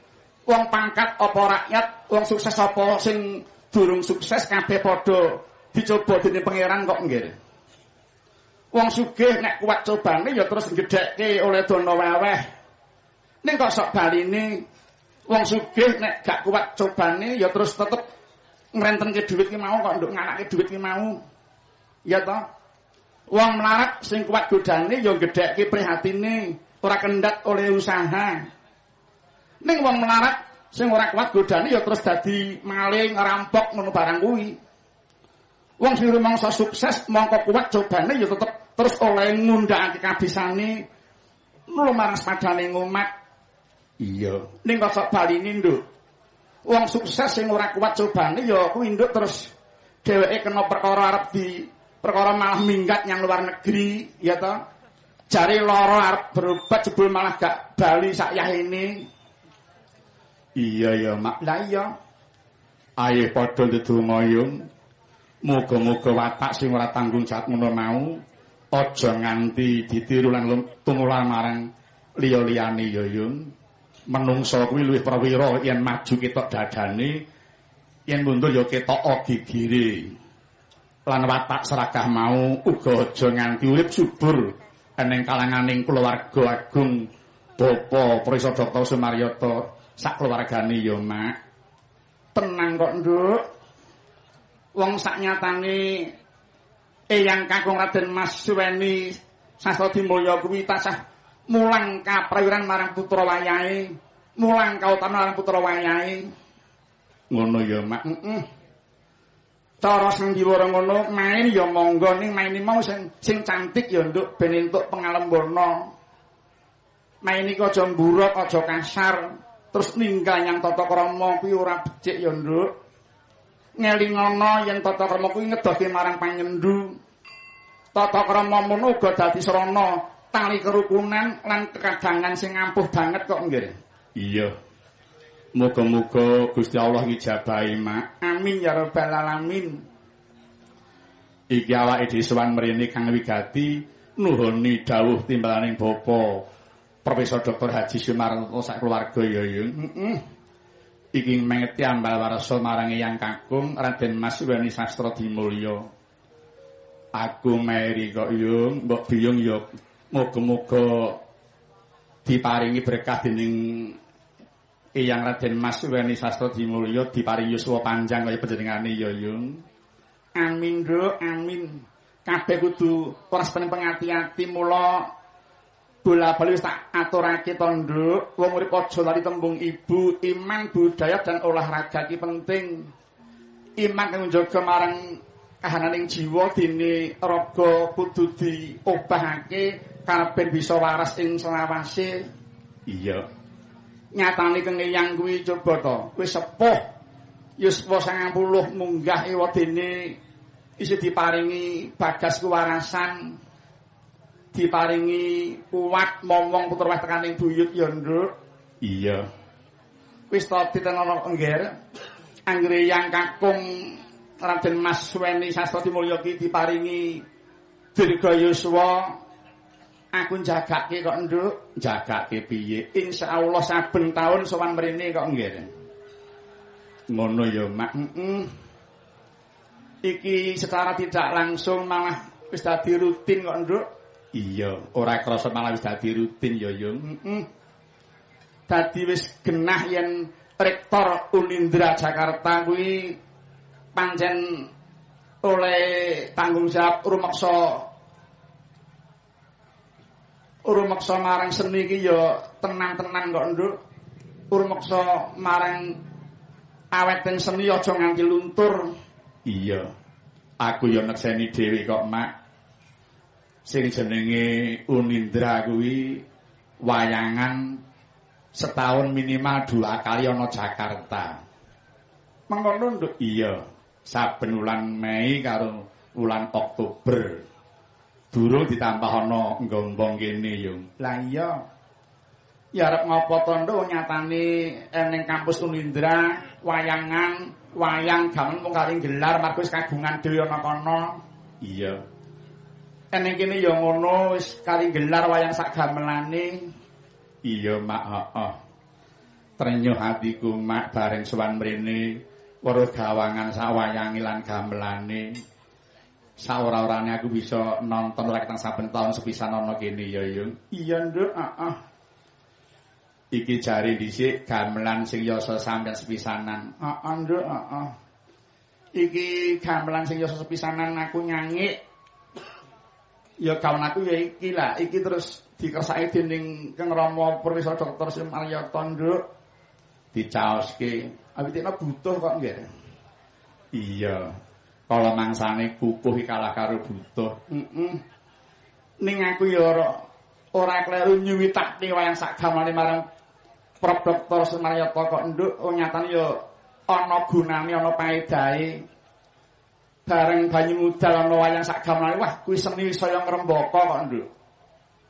wong pangkat apa rakyat, wong sukses apa sing durung sukses kabeh padha dicoba dening pangeran kok nggih. Wong sugih nek kuat cobane ya terus gedhekke oleh dana weweh. Ning kok sok baline wong sugih nek gak kuat cobane ya terus tetep ngrentenke dhuwit ki mau kok nduk nganake dhuwit ki mau. Ya toh? Wong melarat sing kuat godane ya gedhekke prihatine, ora kendhat oleh usaha. Ning wong melarat sing ora kuat godane ya terus dadi maling, rampok ngono barang kuwi. Wong sing rumangsa sukses mongko kuat cobane ya tetep terus oleh ngundhakake kabisane nulumaras padane ngumat. Iya. Ning kok baline nduk. Wong sukses sing ora kuat cobane ya kuwi nduk terus dheweke kena perkara arep di perkara malah minggat yang luar negeri, ya toh. Jari loro arep berobat jebul malah gak bali sak ini. Iya ya, Mak. Lah iya. Ayo padha ndedonga yung. Muga-muga watak sing ora tanggung jawab ngono mau aja nganti ditiru lan tumularan marang liya-liyane ya yung. Menungso kuwi luwih prawira yen maju ketok dadane yen mundur ya ketok gigire. Lan watak serakah mau uga aja nganti urip subur eneng kalanganing keluarga agung Bapa Prisa Dr. Sumaryata sak keluargane ya, Mak. Tenang kok, Nduk. wong sak nyatane Eyang Kakung Raden Mas Suweni Sastra Dimulya kuwi tasah mulang kaprawiran marang putra wayahe, mulang kautaman marang putra wayahe. Ngono ya, Mak. Heeh. Cara sandiwara ngono main ya monggo ning main mau sing sing cantik ya nduk ben entuk pengalembono. Main iki aja mburuk, aja kasar, terus ninggal yang tata krama kuwi ora becik ya nduk. ngelingono yen tata krama kuwi ngedohke marang panyendu. Tata krama mono uga dadi srana tali kerukunan lan kekadangan sing ampuh banget kok nggih. Iya. Muga-muga Gusti Allah ngijabahi, Mak. Amin ya rabbal alamin. Iki awake dhewe sowan mrene kang wigati nuhuni dawuh timbalaning bapa Profesor Dr. Haji Sumarto sak keluarga ya, Yung. Heeh. iki mengeti ambal warasa marang yang kakung Raden Mas Weni Sastro Dimulya. Aku meri kok yung, mbok biyung yo muga-muga diparingi berkah dening Eyang Raden Mas Weni Sastro Dimulya diparingi yuswa panjang kaya panjenengane ya yung. Amin, Nduk, amin. Kabeh kudu ora pengati-ati mula bola bali wis tak aturake to nduk wong urip aja lali tembung ibu iman budaya dan olahraga ki penting iman kang njaga marang kahananing jiwa dene raga kudu diobahake kabeh bisa waras ing selawase iya nyatane kengeyang kuwi coba to. Wis sepuh. Yus 90 munggah ewa dene isih diparingi bagas kewarasan diparingi kuat momong putra wah tekaning buyut ya nduk. Iya. Wis to ditenono engger. Anggere yang kakung Raden Mas Weni Sastra Dimulya ki diparingi dirga yuswa aku jagake kok nduk jagake piye insyaallah saben taun sowan mrene kok engger Ngono ya, Mak. Iki secara tidak langsung malah wis dadi rutin kok, Nduk. Iya, ora krasa malah wis dadi rutin ya. Heeh. Dadi wis genah yen Rektor Unindra Jakarta kuwi pancen oleh tanggung jawab rumeksa rumeksa marang seni iki ya tenang-tenang kok nduk. Rumeksa marang awet den seni aja nganti luntur. Iya. Aku ya nekseni dhewe kok mak. Sing jenenge Unindra kuwi wayangan setahun minimal dua kali ana Jakarta. Mengkono nduk. Iya, saben wulan Mei karo wulan Oktober. Durung ditambah ana nggombong kene yo. Lah iya. Ya arep ngopo to nduk nyatane ning kampus Unindra wayangan wayang gamen mung kali gelar margo kagungan dhewe ana kono. Iya. Eneng kene ya ngono wis kali gelar wayang sak gamelane. Iya mak heeh. Trenyuh atiku mak bareng sowan mrene weruh gawangan sawayangi lan gamelane. Saora-orane aku bisa nonton lek tang saben taun sepisan ana kene ya Yung. Iya nduk heeh. Iki jari dhisik gamelan sing yasa sampeyan sepisanan. Heeh nduk heeh. Iki gamelan sing yasa sepisanan aku nyanyi. Ya kawan aku ya iki lah, iki terus dikersake dening Kang Rama Purwisa Dr. Simarya Tondo dicaoske awitina butuh kok nggih iya kala mangsane kukuh iki kalah karo butuh heeh ning aku ya ora ora kleru nyuwitakne wayang sak gamane marang Prof. Dr. Simarya kok nduk. Oh nyatane ya ana gunane ana paedahe. Bareng banyu mudal ana wayang sak gamane. Wah kuwi seni saya ngrembaka kok nduk.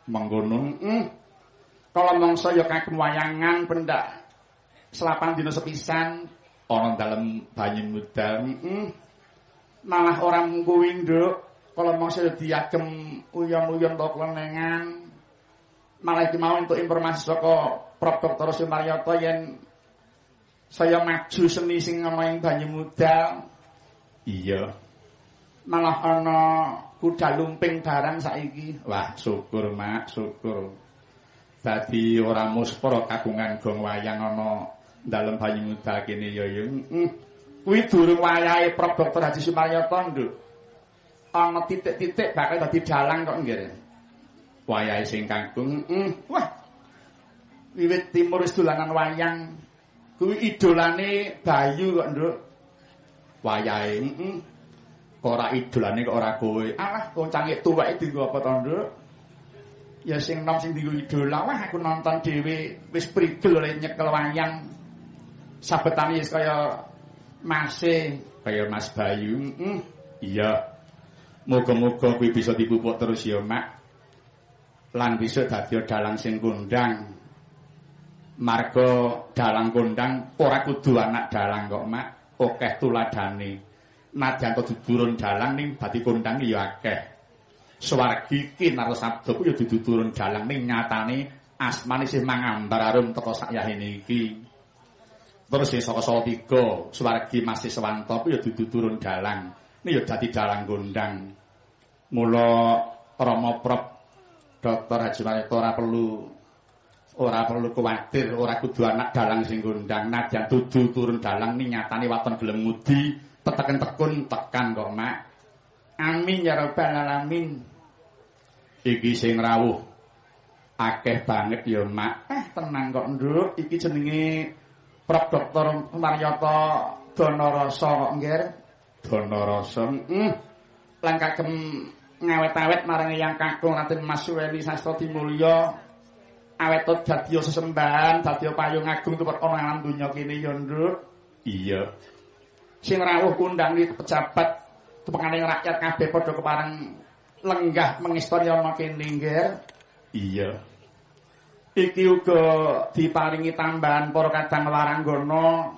Menggunung mm. kalau mongso ya kagem wayangan pendak selapan dina sepisan. Ana dalem banyu muda mm. Malah orang kuwi nduk kalau mongso ya diagem uyon-uyon to klenengan malah iki mau untuk informasi saka Prof Dr. Sumaryoto yen saya maju seni sing ana ing banyu muda iya malah ana kuda lumping barang saiki. Wah, syukur, Mak, syukur. Dadi ora muspra kagungan gong wayang ana dalem bayi muda kene ya ya. Mm. Kuwi durung wayahe Prof Dr. Haji Sumaryata, Nduk. Ana titik-titik bakal dadi dalang kok nggih. Wayahe sing kangkung. Mm. Wah. Wiwit timur wis dolanan wayang. Kuwi idolane Bayu kok, Nduk. Wayahe. Heeh. Mm kok ora idolane kok ora kowe. Alah, wong cangkik tuweke dienggo apa to, Nduk? Ya sing nom sing dienggo idola, wah aku nonton dhewe wis prigel oleh nyekel wayang. Sabetane wis kaya Mase, kaya Mas Bayu. Mm, iya. Moga-moga kuwi bisa dipupuk terus ya, Mak. Lan bisa dadi dalang sing kondang. Marga dalang kondang ora kudu anak dalang kok, Mak. Okeh tuladane. nadyan to dudurun dalang ning dadi kondang ya akeh. Swargi ki narasabda ku ya dudurun dalang ning nyatane asmane sing mangambar arum teko sakyahene iki. Terus sing saka Salatiga, swargi Mas Swanto ku ya dudurun dalang. Ini ya dadi dalang kondang. Mula Rama Prop Dr. Haji Marito ora perlu ora perlu kuwatir, ora kudu anak dalang sing kondang. Nadyan dudu turun dalang ning nyatane waton gelem ngudi tetekan tekun tekan kok mak amin ya rabbal alamin iki sing rawuh akeh banget ya mak eh tenang kok nduk iki jenenge Prof Dr. Maryoto Donoroso kok nggih Donoroso heeh lan kagem ngawet-awet marang yang kakung Raden Mas Suweni Sastra Dimulya awet to dadi sesembahan dadi payung agung tuwet ana alam donya kene ya nduk iya sing rawuh kundang iki pejabat tepengane rakyat kabeh padha kepareng lenggah mengistori ana kene nggih. Iya. Iki uga diparingi tambahan para kadang waranggana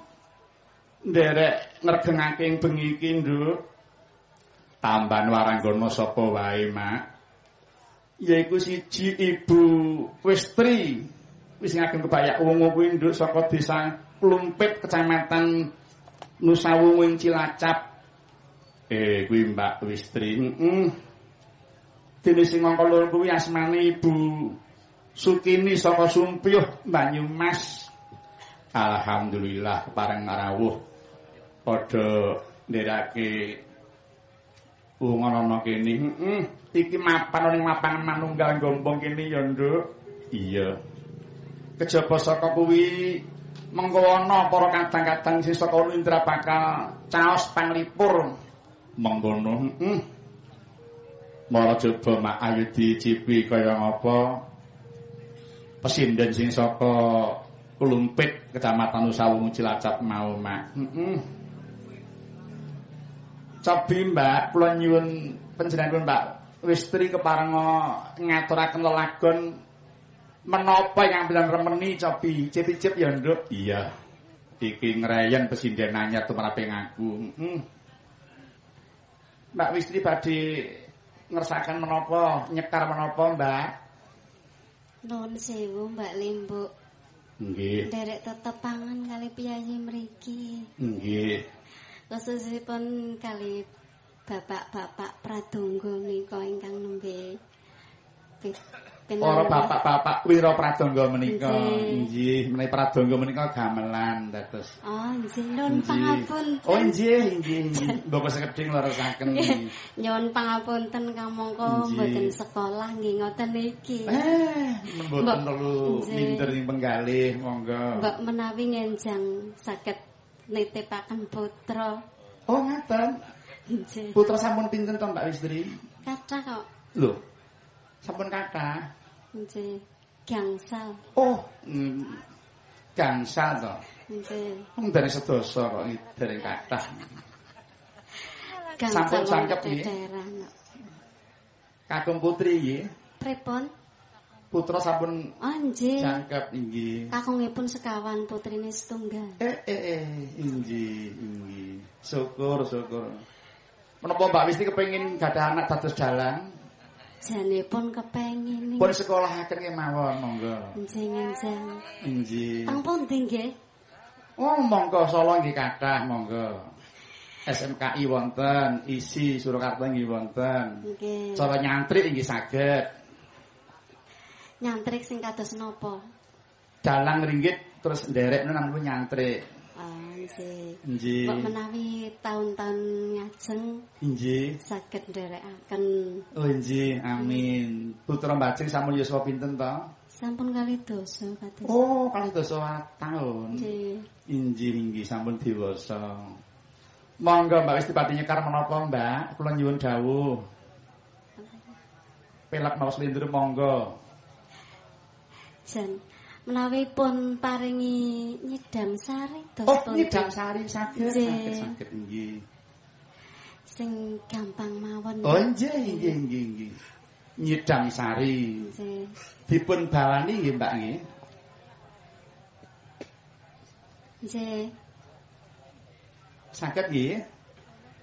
nderek ngregengake bengi iki, Nduk. Tambahan waranggana sapa wae, Mak? Yaiku siji Ibu Wistri. Wis ngagem kebayak wong kuwi, Nduk, saka desa Plumpit, Kecamatan Nusawu ing Cilacap. Eh, kuwi Mbak Wistri. Heeh. Dene sing ngangka loro kuwi asmane Ibu Sukini saka Sumpyuh Banyumas. Alhamdulillah pareng rawuh padha nderake ngono kene. Heeh. Iki mapan ning mapan manunggal gombong kene ya, Nduk. Iya. Kejaba saka kuwi mengko ana para kadang-kadang sing saka Indra bakal caos panglipur. Mengkono. Heeh. Mara coba mak ayu dicipi kaya ngapa? Pesinden sing saka Kulumpit, Kecamatan Usawungu Cilacap mau, Mak. Heeh. Cobi, Mbak, kula nyuwun panjenengan Mbak Wistri keparenga ngaturaken lelagon menapa yang bilang remeni cobi cip-cip ya, Nduk. Iya. Iki ngreyen pesinden anyar tumrape ngaku. Heeh. Mbak Wistri badhe ngersakan menapa, nyekar menapa, Mbak? Nuwun sewu, Mbak Limbuk. Nggih. Derek tetep pangan kali piyayi mriki. Nggih. Khususipun kali bapak-bapak pradonga nika ingkang nembe Para bapak-bapak wira pradonga menika. Nggih. Menawi pradonga menika gamelan dados. Oh, nggih Nggih. pangapunten. Oh nggih, nggih. Bapak sekedhing leresaken. Nggih, Nyuwun pangapunten Kang mongko Nggih. mboten sekolah nggih ngoten iki. Eh, mboten perlu minder ing penggalih, monggo. Mbak menawi ngenjang saged nitipaken putra. Oh, ngaten. Putra sampun pinten to, Mbak Wistri? Kathah kok. Lho. Sampun kathah. Nggih. Gangsal. Oh, mm, gangsal to. Nggih. Wong dari sedasa kok dari kathah. Sampun wong sangkep, nggih? Kakung putri nggih. Pripun? Putra sampun Oh, nggih. cangkep nggih. Kakungipun sekawan putrine setunggal. Eh eh eh inggih inggih. Syukur syukur. Menapa Mbak Wisti kepengin gadah anak dados dalang? Janipun kepengin Pun sekolahaken kemawon monggo. njeneng-njeneng. Inggih. Teng pundi nggih? Oh monggo Solo nggih kathah monggo. SMKI wonten, isi Surakarta nggih wonten. Nggih. Cara nyantri inggih saged. Nyantrik sing kados napa? Dalang ringgit terus nderek namung nyantri. Ah, nggih. Inggih. Kok menawi tahun-tahun ngajeng Inggih. saged nderekaken Oh inggih, amin. Putra Mbacing sampun yuswa pinten to? sampun kali dosa kados. Oh, kali dosa tahun. Nggih. Injih inggih sampun dewasa. Monggo Mbak wis dipati nyekar menapa, Mbak? Kula nyuwun dawuh. Pelak maos lindur monggo. Jan menawi pun paringi nyidam sari dos Oh, nyidam sari saged, Nggih. saged saged inggih. sing gampang mawon. Oh, inggih inggih inggih inggih. Nyidam sari. Nggih. Dipun bawani nggih, Mbak nggih. Nggih. Saged nggih.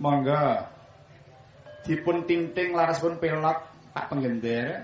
Monggo. Dipun tinting larasipun pelak Pak Penggender.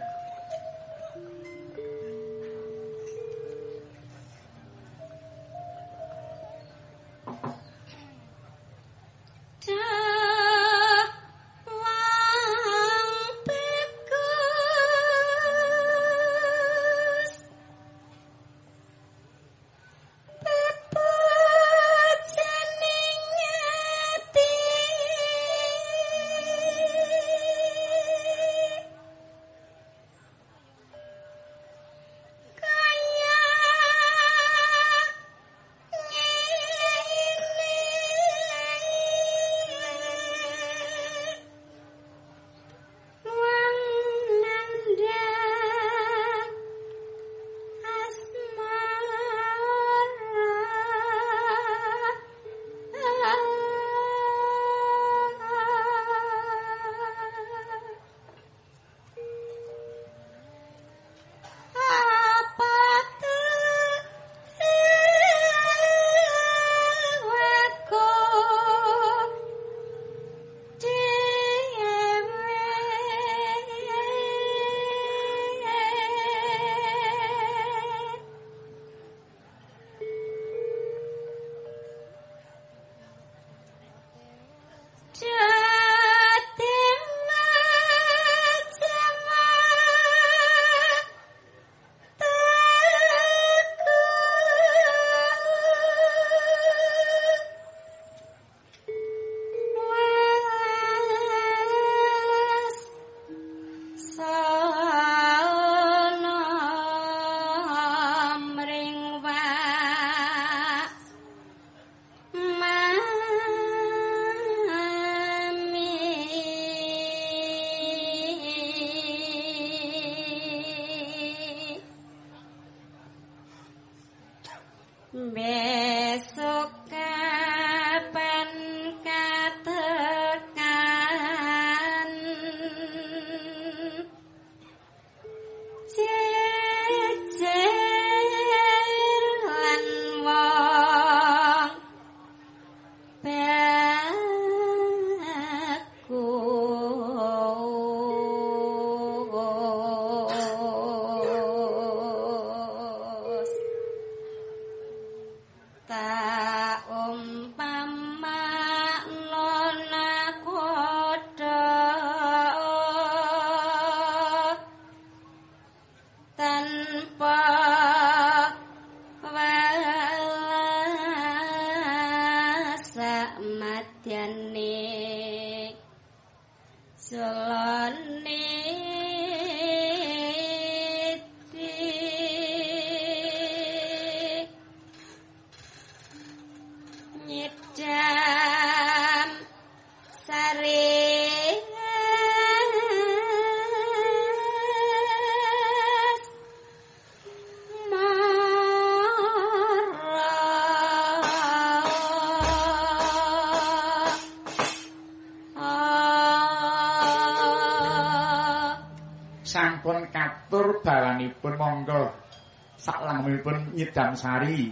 namung nyidam sari.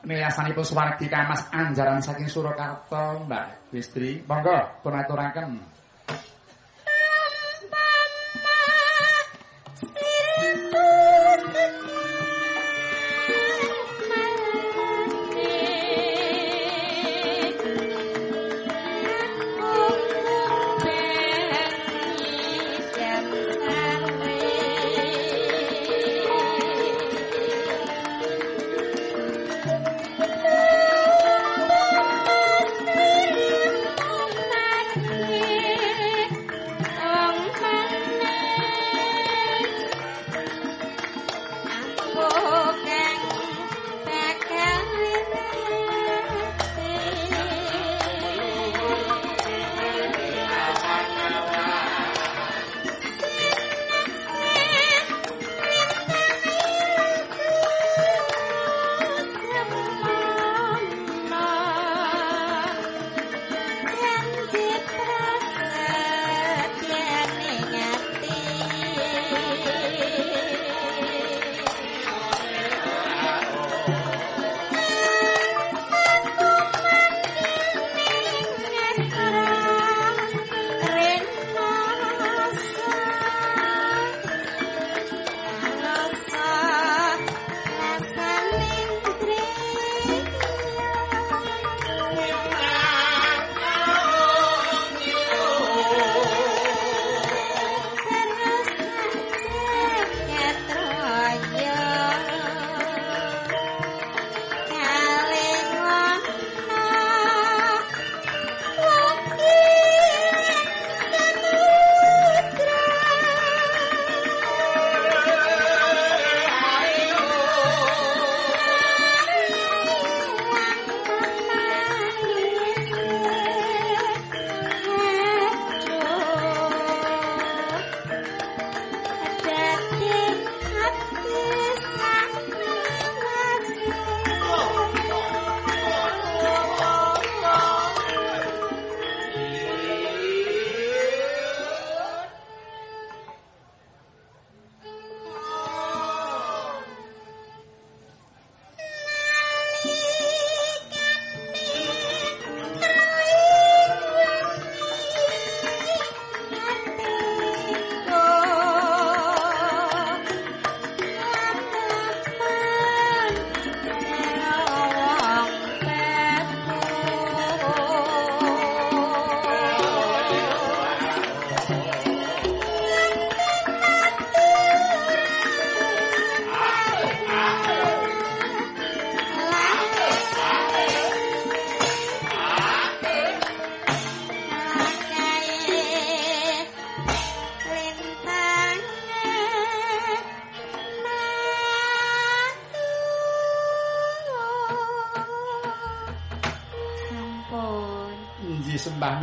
Niyasanipun suwargi kamas anjaran saking Surakarta, Mbak istri. Monggo pun aturaken.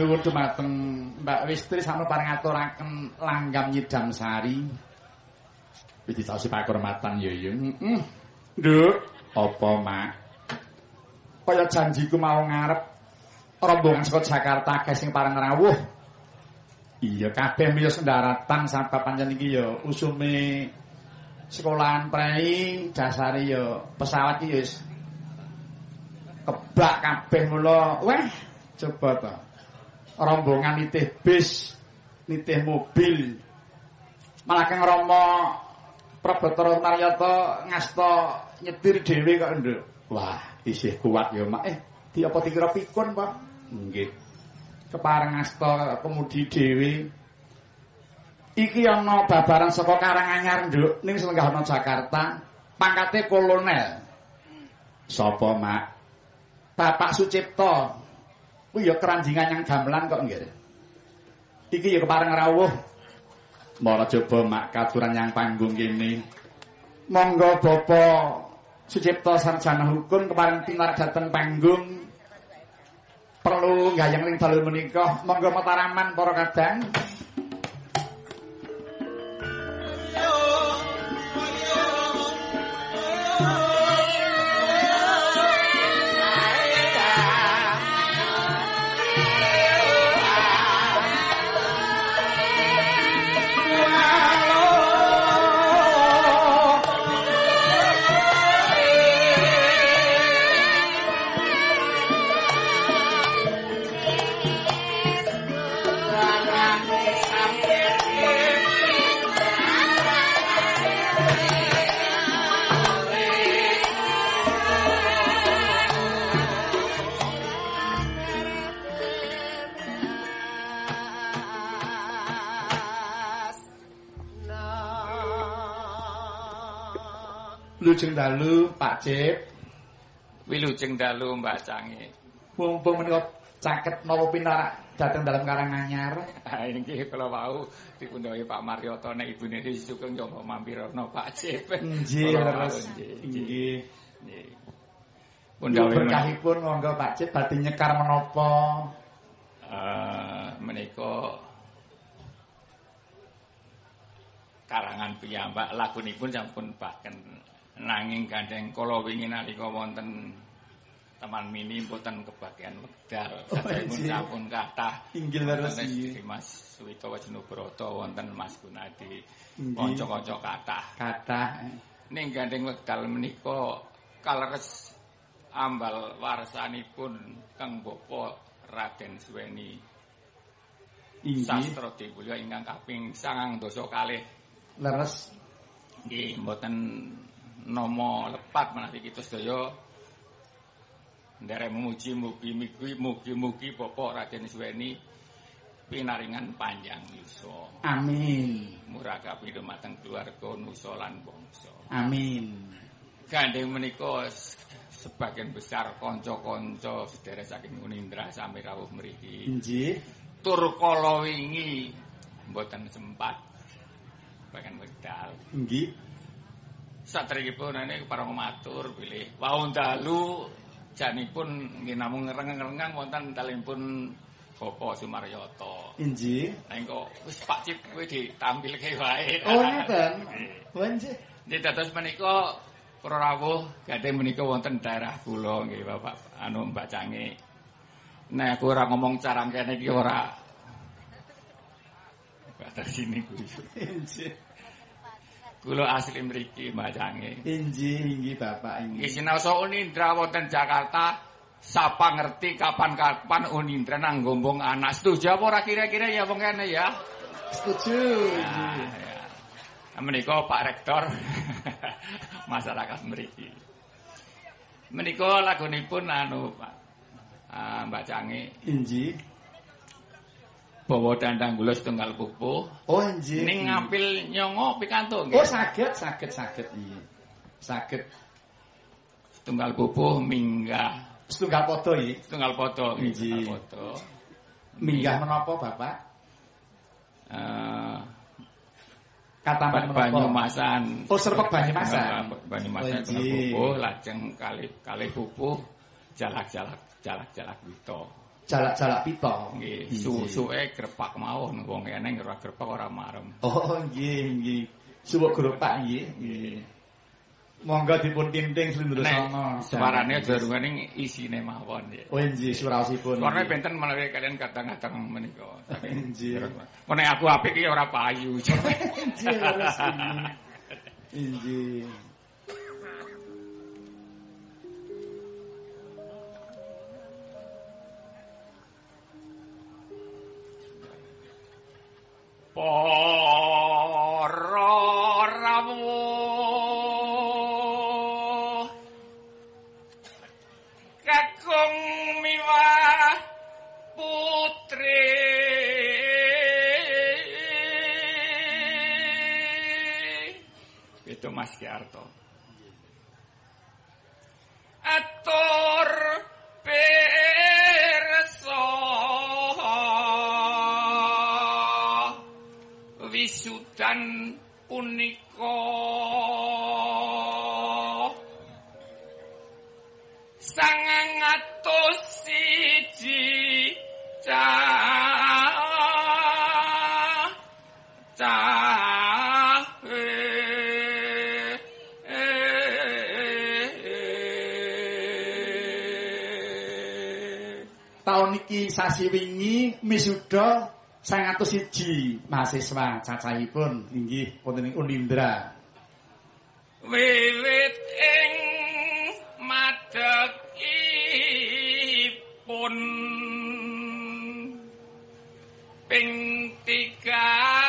nyuwun dumateng Mbak Wistri sami paring aturaken langgam nyidam sari. Wis ditaosi pakurmatan ya ya. Heeh. Nduk, apa, Mak? Kaya janjiku mau ngarep rombongan saka Jakarta ke sing pareng rawuh. Iya, kabeh miyos ndaratan sampe pancen iki ya usume sekolahan prei dasari ya pesawat iki wis kebak kabeh mulo. Weh, coba toh. Rombongan nitih bis nitih mobil. Malah kang Rama Prabatra Naryata ngasta nyetir dhewe kok nduk. Wah isih kuat ya mak. Eh di apa dikira pikun Pak? Nggih. Kepareng ngasta kemudi dhewe. Iki ana babaran saka Karanganyar nduk ning Selenggahana Jakarta. Pangkate kolonel. Sapa mak? Bapak Sucipto kuwi ya keranjingan yang gamelan kok nggih iki ya kepareng rawuh Mara coba mak katuran yang panggung kene. Monggo Bapak Sucipto Sarjana Hukum kemarin tinarak dateng panggung. Perlu gayang ning dalu menika. Monggo mataraman para kadang. Lujeng dalu Pak Cip. Wilujeng dalu Mbak Cange. Mumpung menika caket napa pinarak dateng dalam Karanganyar. Ha iki kula wau dipundhahi Pak Maryoto nek ibune Sugeng nyoba mampir ana Pak Cip. Nggih, leres. nggih. Pundhawi Pundhawi berkahipun monggo Pak Cip badhe nyekar menapa? eh menika karangan piyambak lagunipun sampun baken nanging gandeng kala wingi nalika wonten teman mini mboten kebagian wekdal Oh, iya. sampun kathah Inggil leres. Sri Mas Suwito Wajenubrata wonten Mas Gunadi kanca-kanca kathah Kathah. ning gandeng wekdal menika kaleres ambal warsanipun Kang Bapa Raden Suweni. Sastra Dewulya ingkang kaping 9 dosa kalih Leres. nggih mboten nama lepat menawi kita sedaya nderek memuji mugi-mugi mugi-mugi Bapak Raden Suweni pinaringan panjang yusa Amin. murakabi dumateng keluarga nusa lan bangsa Amin. gandeng menika sebagian besar kanca-kanca sedherek saking Unindra sami rawuh mriki Inggih. tur kala wingi mboten sempat bagian wekdal Inggih. Satrikipun ini para matur pilih wau dalu janipun namung ngereng-ngerengang wonten dalempun Bapak Sumaryoto. Inggih. Nah engko wis Pak Cip kuwi ditampilke wae. Oh, ngeten. Wenjih. Nggih dados menika para rawuh gadhe menika wonten daerah kula nggih Bapak anu Mbak Cange. Nek aku ora ngomong carang kene iki ora Batas sini kuwi. Inggih. Kula asli mriki Mbak Cange. Inggih, Bapak Nggih inggih. sinaosa Unindra wonten Jakarta sapa ngerti kapan-kapan Unindra nang gombong anak. Setuju apa ora kira-kira ya wong kene ya? Setuju. Nah, ya. Menika Pak Rektor masyarakat mriki. Menika lagunipun anu Pak ah, Mbak Cange Inggih. Bawa dandang gula setunggal pupuh Oh, inggih. ning ngampil nyongo pikantuk Oh, nggih. saged, saged, saged. Iya. Saged. Setunggal pupuh minggah Setunggal foto iki. setunggal foto nggih, Inggih. setunggal foto. Minggah menapa, Bapak? Eh Katamban menapa? Banyumasan. Oh, Serpek Banyumasan. Banyumasan Oh, tengah iya. pupuh lajeng kalih kalih pupuh jalak-jalak jalak-jalak wito. Jalak-jalak pita. Nggih, susuke grepak mawon wong kene ora grepak ora marem. Oh, nggih, nggih. Suwuk geropak nggih. Nggih. Monggo dipun kinting slindro Nek sama. suarane aja rungane isine mawon ya. Oh inji suraosipun. Suarane benten menawi kalian kadang-kadang menika. Inji. Nek aku apik iki ora payu. Inji leres ini. Inji. Para rawuh kakung miwah putri itu Mas Kiarto atur wisudan punika sangang atus siji eh, eh. Taun iki sasi wingi misuda sangatus siji mahasiswa cacahipun. Inggih wonten ing Unindra. Wiwit ing madhepipun ping 3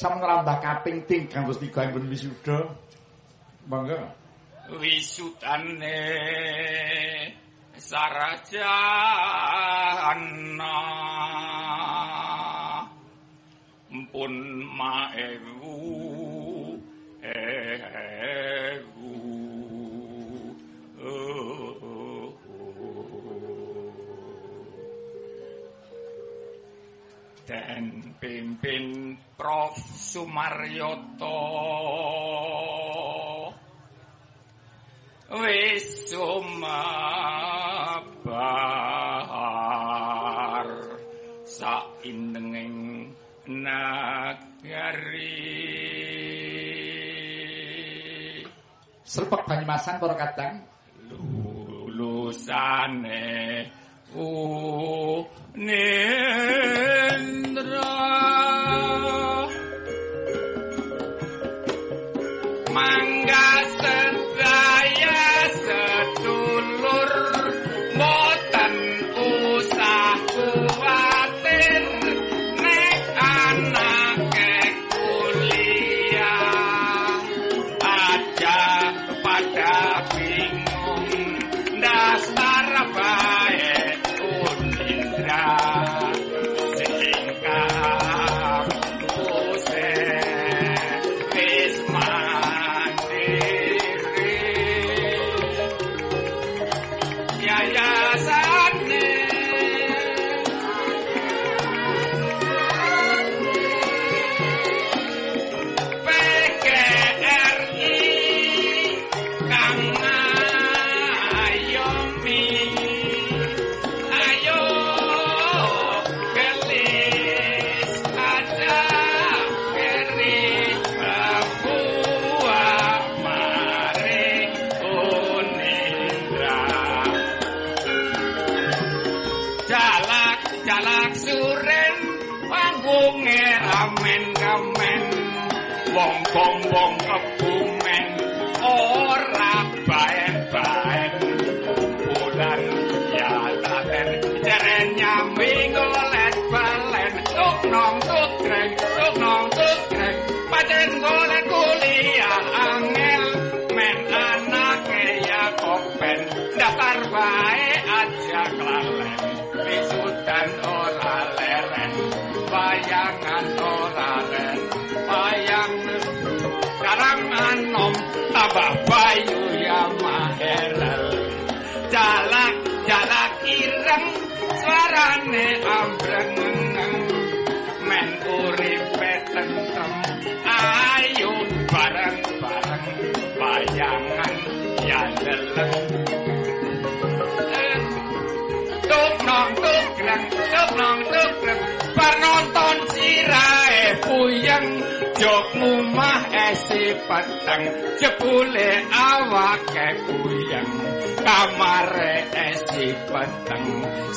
Sampun ngrambah kaping tigang Gusti Gayipun wisuda. Monggo. wisudane sarajana mpun maewu ewu dan pimpin Prof. Sumaryoto. Wis sumabar saindenging nagari. Serpek Banyumasan para kadang. lulusane Oh, Nendra. Tambah bayu ya maherel. Jalak jalak ireng suarane ambreng men uripe tentrem ayo bareng bareng bayang jangan ya deleng tuk nong tuk grang tuk nong tuk grang bar nonton sirae puyeng jok ngumah esi peteng jebule awake puyeng kamare esi peteng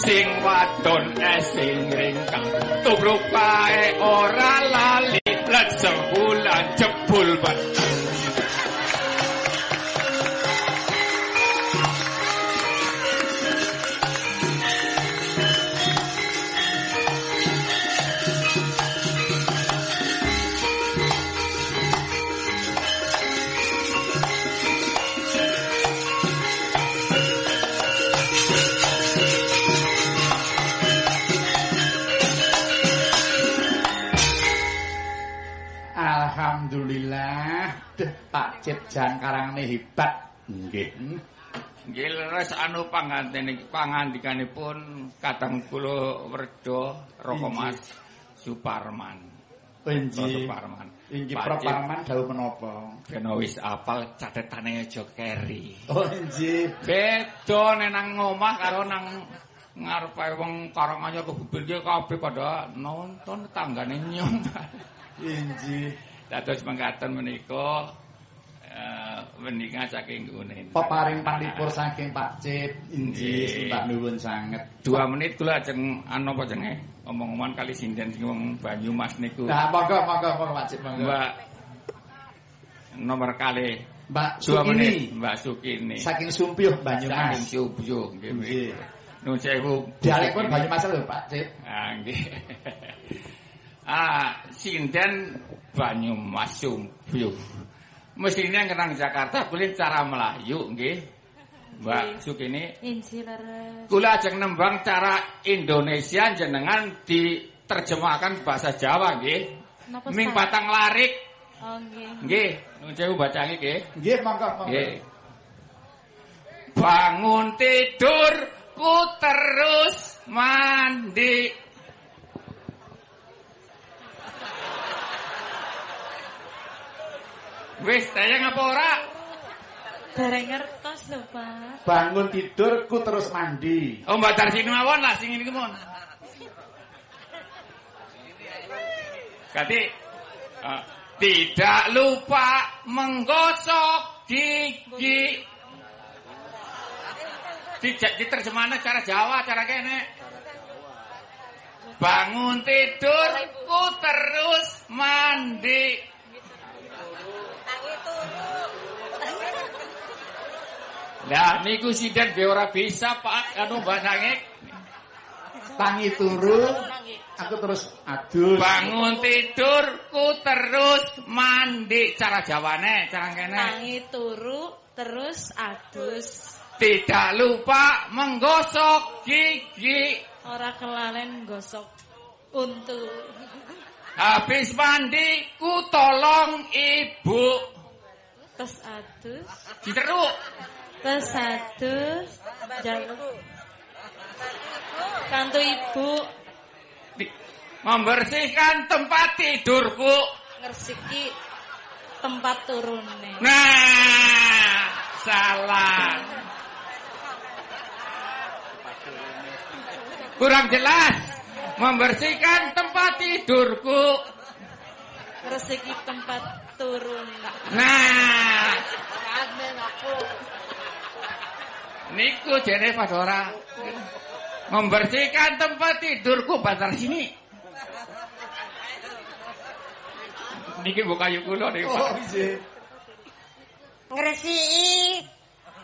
sing wadon esi ngringkang tubruk pae ora lali let sebulan jebul peteng Pak Cip jan karangane hebat. Nggih. Nggih leres anu panganten iki pangandikanipun kadang kula werda Roko Mas Suparman. Roko Inggih. Suparman. Inggih Pak Cip, Proparman dawuh menapa? Ben wis apal catetane aja keri. Oh, inggih. Beda nek nang omah karo nang ngarepe wong Karanganyar kebubil ki kabeh pada nonton tanggane nyom. Inggih. Dados mengkaten menika menika saking ngene. Peparing panlipur saking Pak Cip. Inggih, Nggih. Mbak nuwun sanget. Dua menit kula ajeng anu apa jenenge? Omong-omongan kali sinden sing wong Banyumas niku. Nah, monggo monggo monggo Pak Cip monggo. Mbak nomor kali Mbak Sukini Mbak Sukini. saking Sumpyuh Saking Banyumas. Subuh nggih. Nggih. Nun sewu. Dialek pun Banyumas lho Pak Cip. Ah nggih. ah sinden Banyumas Subuh. Mestinya ngenang Jakarta boleh cara Melayu nggih. Mbak Sukini. Kula ajeng nembang cara Indonesia jenengan diterjemahkan bahasa Jawa nggih. Ming batang larik Oh nggih. nggih. Nuwun sewu bacange nggih. Nggih, monggo monggo. Nggih. Bangun tidur ku terus mandi. Wis tayang apa ora? Dereng ngertos lho, Pak. Bangun tidur ku terus mandi. Oh Mbak Darsini mawon lah sing ini mon. Kati eh, tidak lupa menggosok gigi. Tidak diterjemahkan cara Jawa, cara kene. Bangun tidur, ku terus mandi. Lah niku sidan be ora bisa Pak anu Mbak Nangik. Tangi turu, aku terus adus. Bangun tidur ku terus mandi cara Jawane, cara kene. Tangi turu terus adus. Tidak lupa menggosok gigi. Ora kelalen gosok untu. Habis mandi ku tolong ibu. Terus adus. Diteruk. Terus adus. Jaluk. Kantu ibu membersihkan tempat tidurku. ngersiki tempat turune. Nah, salah. Kurang jelas. Membersihkan tempat tidurku. Ngersiki tempat turun. Nah, niku jene Padora. Membersihkan tempat tidurku bantar sini. Niki buka yuk kula nih, Oh, Pak. nggih. ngresiki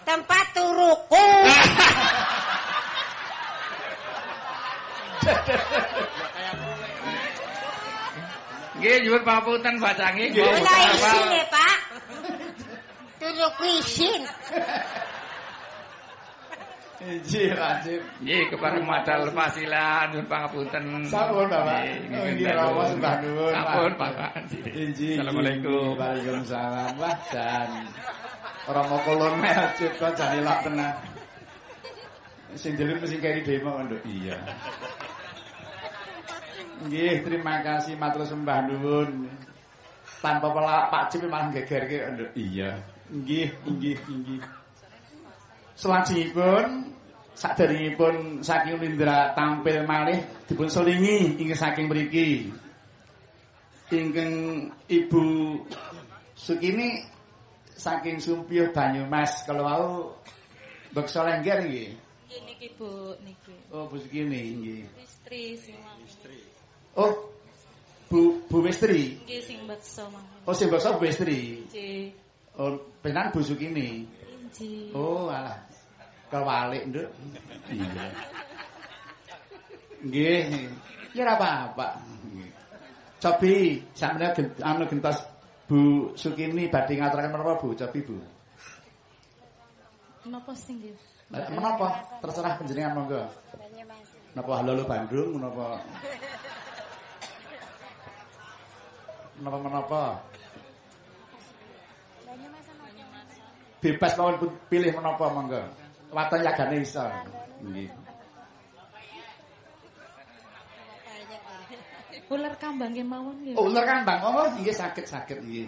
tempat turuku. Nggih, nyuwun bacange. Ora apa? isin ya, Pak. Turuku isin. Inggih, Pak Cip. Nggih, kepareng madal pasilan nyuwun pangapunten. Sampun, Bapak. Nggih, Oh, Rama sembah nuwun, Pak. Sampun, Pak. Inggih. Assalamualaikum. Waalaikumsalam. Wah, dan Rama kolonel Cip kok jane lak tenan. Sing dhewe mesti keri demo nduk. Iya. Nggih, terima kasih matur sembah nuwun. tanpa pelak Pak Cip malah gegerke nduk. Iya. Nggih, nggih, nggih. Selajengipun saderengipun saking Lindra tampil malih dipun selingi ing saking mriki. Ingkang Ibu Sukini saking Sumpiyuh Banyumas kalau mau beksa lengger nggih. Nggih niki Bu niki. Oh, Bu Sukini nggih. Istri sing mang. Oh, Bu Bu Westri. Nggih sing beksa mangke. Oh, sing beksa Bu Westri. Nggih. Oh, penan Bu Sukini. Inji. Oh, alah. Kewalik, Nduk. Iya. Nggih. Ya ora apa-apa. Cobi, sakmene anu gentos Bu Sukini badhe ngaturaken menapa Bu? Cobi Bu. Napa sing nggih? Menapa? Terserah panjenengan monggo. Napa halo Bandung menapa? Menapa-menapa? Bebas mawon pun pilih menapa monggo. Waton yagane iso. Nggih. Ular kambang nggih mawon nggih. Oh, ular kambang. Oh, nggih sakit-sakit nggih.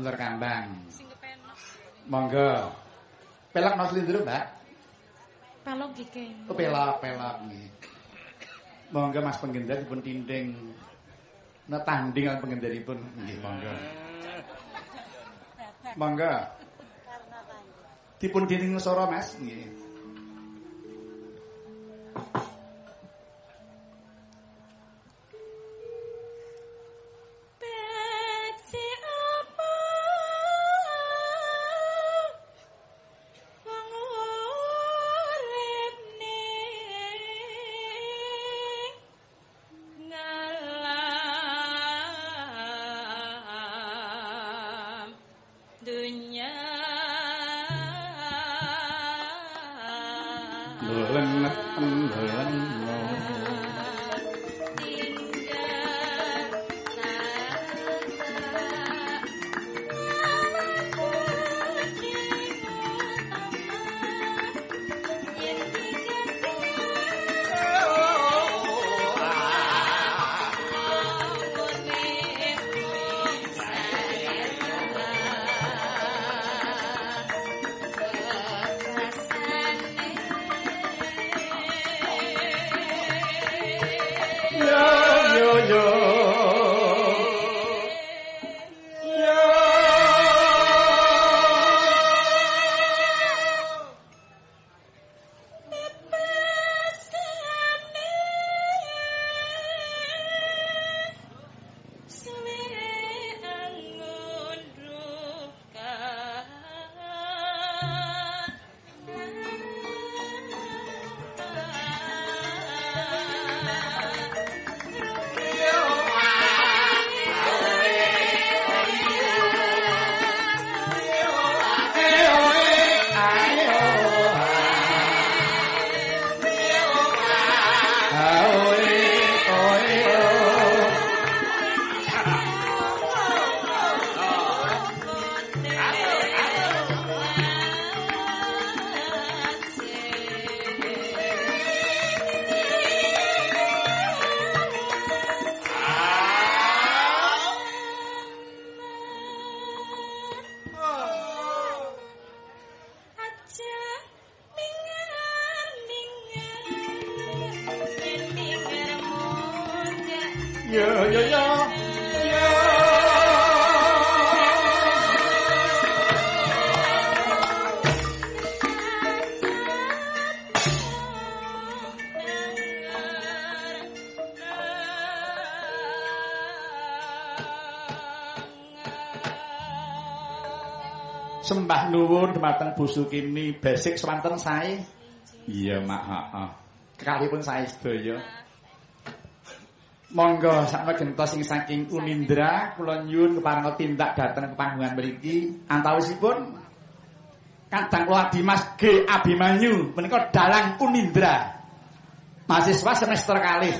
Ular kambang. Sing kepenak. Monggo. Pelak mas lindru, Mbak. Nggih kene. Oh, pelak, pelak nggih. Monggo Mas Penggendar dipun tinding. Netanding lan penggendaripun nggih, monggo. Monggo. Dipun sora, Mas, nggih. Sembah nuwun dumateng Bu Sukini basic swanten sae. Iya, Mak, heeh. Kekalipun sae sedaya. Monggo sakmenika gentos sing saking Unindra kula nyuwun kepareng tindak dhateng panggungan mriki antawisipun Kadang kula Dimas G Abimanyu menika dalang Unindra. Mahasiswa semester kalih.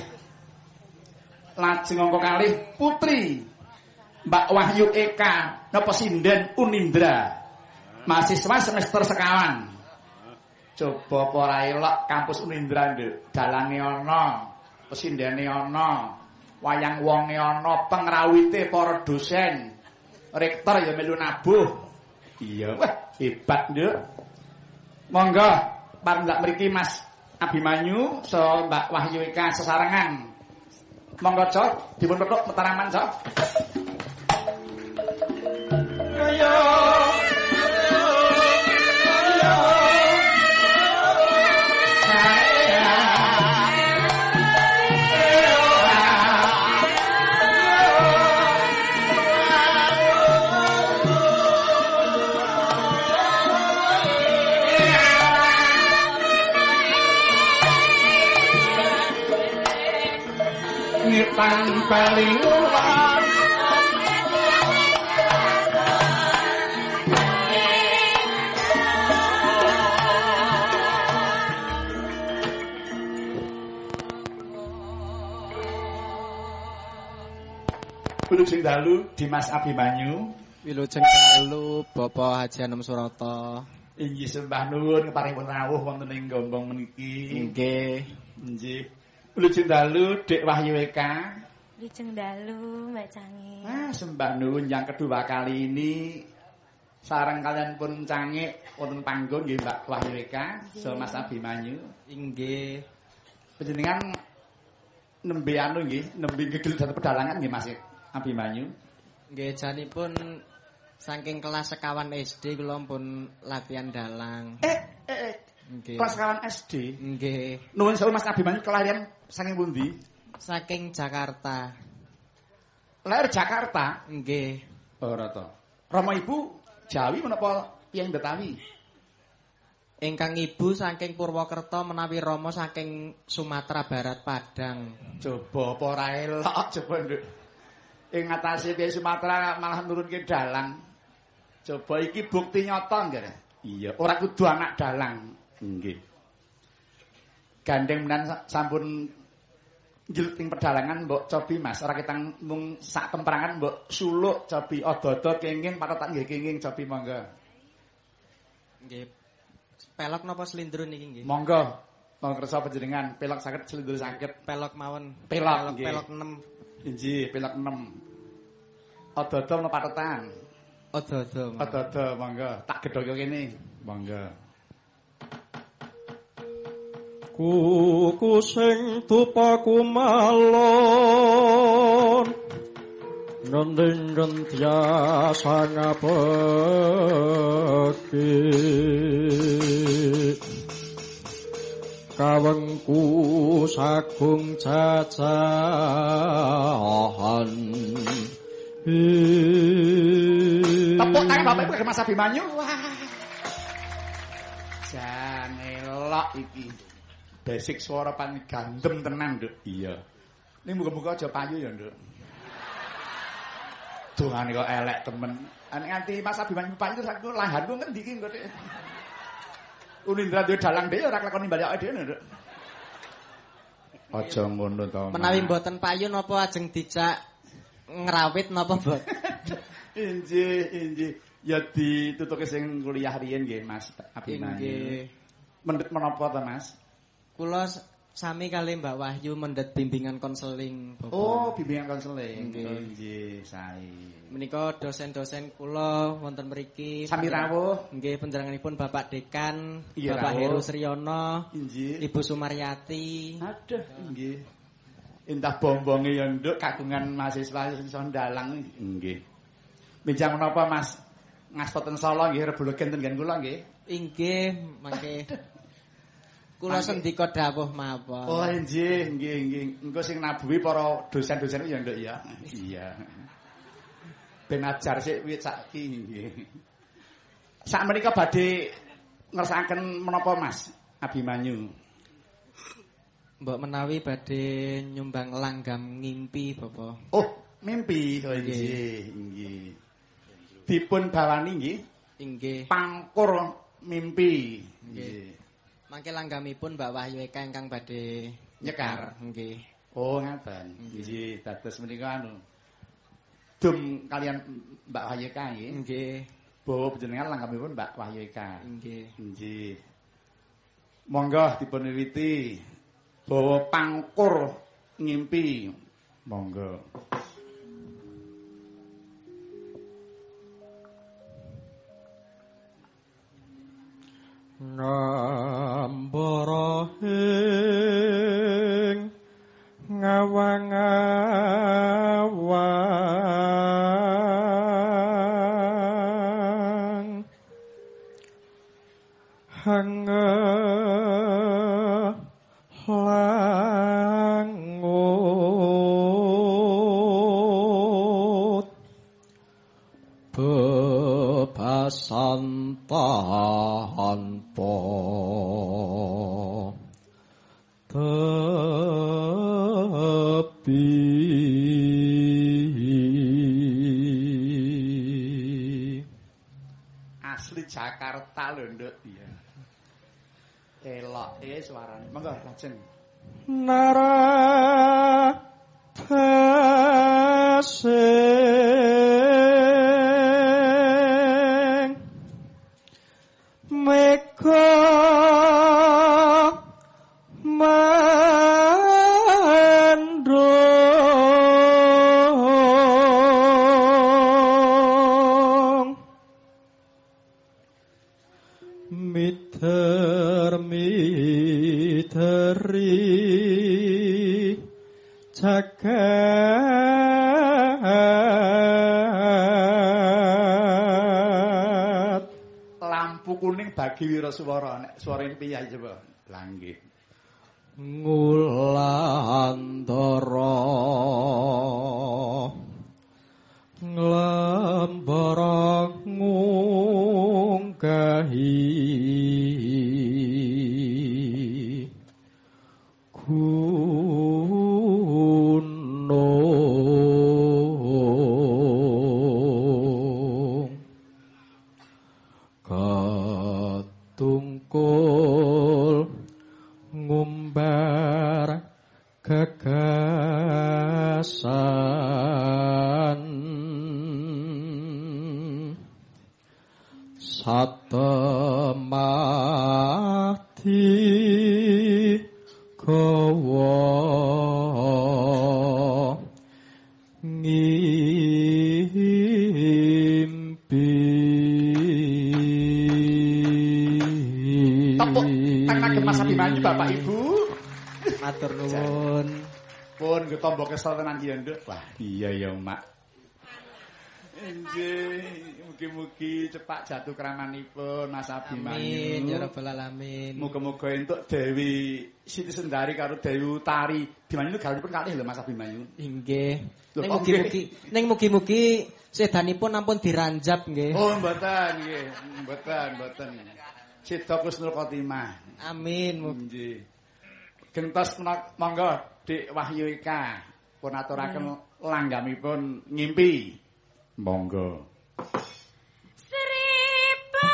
Lajeng angka kalih putri Mbak Wahyu Eka napa sinden Unindra. Mahasiswa semester sekawan. Coba apa ora elok kampus Unindra nduk. Dalange ana, pesindene ana, wayang wonge ana, pengrawite para dosen, rektor ya melu nabuh. Iya, wah hebat, Nduk. Monggo, pandak mriki Mas Abimanyu so Mbak Wahyu Eka sesarengan. Monggo, Cok, dipun petuk metaraman, Cok. Ayo. Ngitan paling Wilujeng dalu Dimas Abimanyu Wilujeng dalu Bapak Haji Anom Surata. inggih sembah nuwun keparipun rawuh wonten ing gombong meniki. Nggih. Nggih. Wilujeng dalu Dik Wahyu Eka. Lijeng dalu Mbak Cangi. Ah, sembah nuwun yang kedua kali ini sareng kalian pun cangik wonten panggung nggih Mbak Wahyu Eka, so Mas Abimanyu. Inggih. Panjenengan nembe anu nggih, nembe gegel dhateng pedalangan nggih Mas Abimanyu. Nggih janipun saking kelas sekawan SD kula pun latihan dalang. Eh, Nggih. Kelas kawan SD. Nggih. Nuwun sewu Mas Abimanyu kelairan saking pundi? Saking Jakarta. Lahir Jakarta. Nggih. Ora to. Rama ibu Jawi menapa yang Betawi? Ingkang ibu saking Purwokerto menawi Rama saking Sumatera Barat Padang. Coba apa ora elok coba nduk. Ing ngatasi piye Sumatera malah nurunke dalang. Coba iki bukti nyata nggih. Iya, ora kudu anak dalang. Nggih. Gandeng menan sa- sampun njilut ing pedalangan mbok cobi Mas, ora ketang mung sak temperangan mbok suluk cobi odo-odo kenging patetan nggih kenging cobi monggo. Nggih. Pelok napa selindrun niki nggih? Monggo. Monggo kersa panjenengan pelok saged selindur saged. Pelok mawon. Pelok, nggih. pelok 6. Inji pelok 6. Odo-odo no patetan. Odo-odo. mawon. Odo-odo monggo, tak gedhoke kene. Monggo. Kuku sing tupaku malon Ngending gentiasa ngabeki Kawengku sagung jajahan Tepuk tangan Bapak Ibu ke Mas Abimanyu. Wah. Jan elok iki. Basic suara paling gandem tenan, Nduk. Iya. Ini muga-muga aja payu ya, Nduk. Dungane kok elek temen. Nek nganti Mas Abimanyu payu terus aku lahanku ngendi iki engko Dik? Unindra duwe dalang dhewe ora kelakoni balik dhewe, Nduk. Aja ngono to. Mas. Menawi mboten payu napa ajeng dijak ngrawit napa mboten? Injih, injih. Ya ditutuke sing kuliah riyen nggih, Mas. Mendhet menapa to, Mas? Kula sami kali Mbak Wahyu mendet bimbingan konseling Bapak. Oh, bimbingan konseling. Nggih. Oh, sae. Menika dosen-dosen kula wonten mriki. Sami rawuh. Nggih panjenenganipun Bapak Dekan, Iya, Bapak. Heru Sriyono. Ibu Sumaryati. Aduh, nggih. Entah bombonge ya nduk kagungan mahasiswa sing iso ndalang nggih. Bincang menapa Mas? Ngastoten Solo nggih rebulegen ten nggen kula nggih. Inggih, mangke kula sendika dawuh mawon. Oh, injih, nggih, nggih. Engko sing nabuhi para dosen-dosen ya nduk ya. Iya. Ben ajar sik wit saiki nggih. Sak menika badhe ngersakaken menapa Mas Abimanyu? Mbok menawi badhe nyumbang langgam ngimpi, Bapak. Oh, mimpi. Oh, injih, nggih. Dipun bawani nggih Inggih. pangkur mimpi. Nggih. Mangke langgamipun Mbak Wahyu Eka ingkang badhe Nyekar. Nggih. Oh, ngaten. Nggih, dados menika anu. Dum kalian Mbak Wahyeka nggih. Nggih. Bawa panjenengan langgamipun Mbak Wahyeka. Nggih. Nggih. Monggo dipun wiwiti. Bawa pangkur ngimpi. Monggo. Ngambara ing ngawang-awang hanga magaad raadsanay bagi Wiraswara nek suarane piye coba? Kesel tenan iki Nduk. Wah, iya ya, Mak. Nggih, mugi-mugi cepak jatuh kramanipun Mas Amin Abimanyu. ya rabbal alamin. Muga-muga entuk Dewi Siti Sendari karo Dewi Utari. Abimanyu garwanipun kalih lho Mas Abimanyu. Inggih. Lho, Ning mugi-mugi ning mugi-mugi sedanipun ampun diranjap nggih. Oh, mboten nggih. Mboten, mboten. Cita Kusnul Khotimah. Amin. Nggih. Gentos monggo Dik Wahyu Ika pun aturaken hmm. langgamipun ngimpi. Monggo. Sripa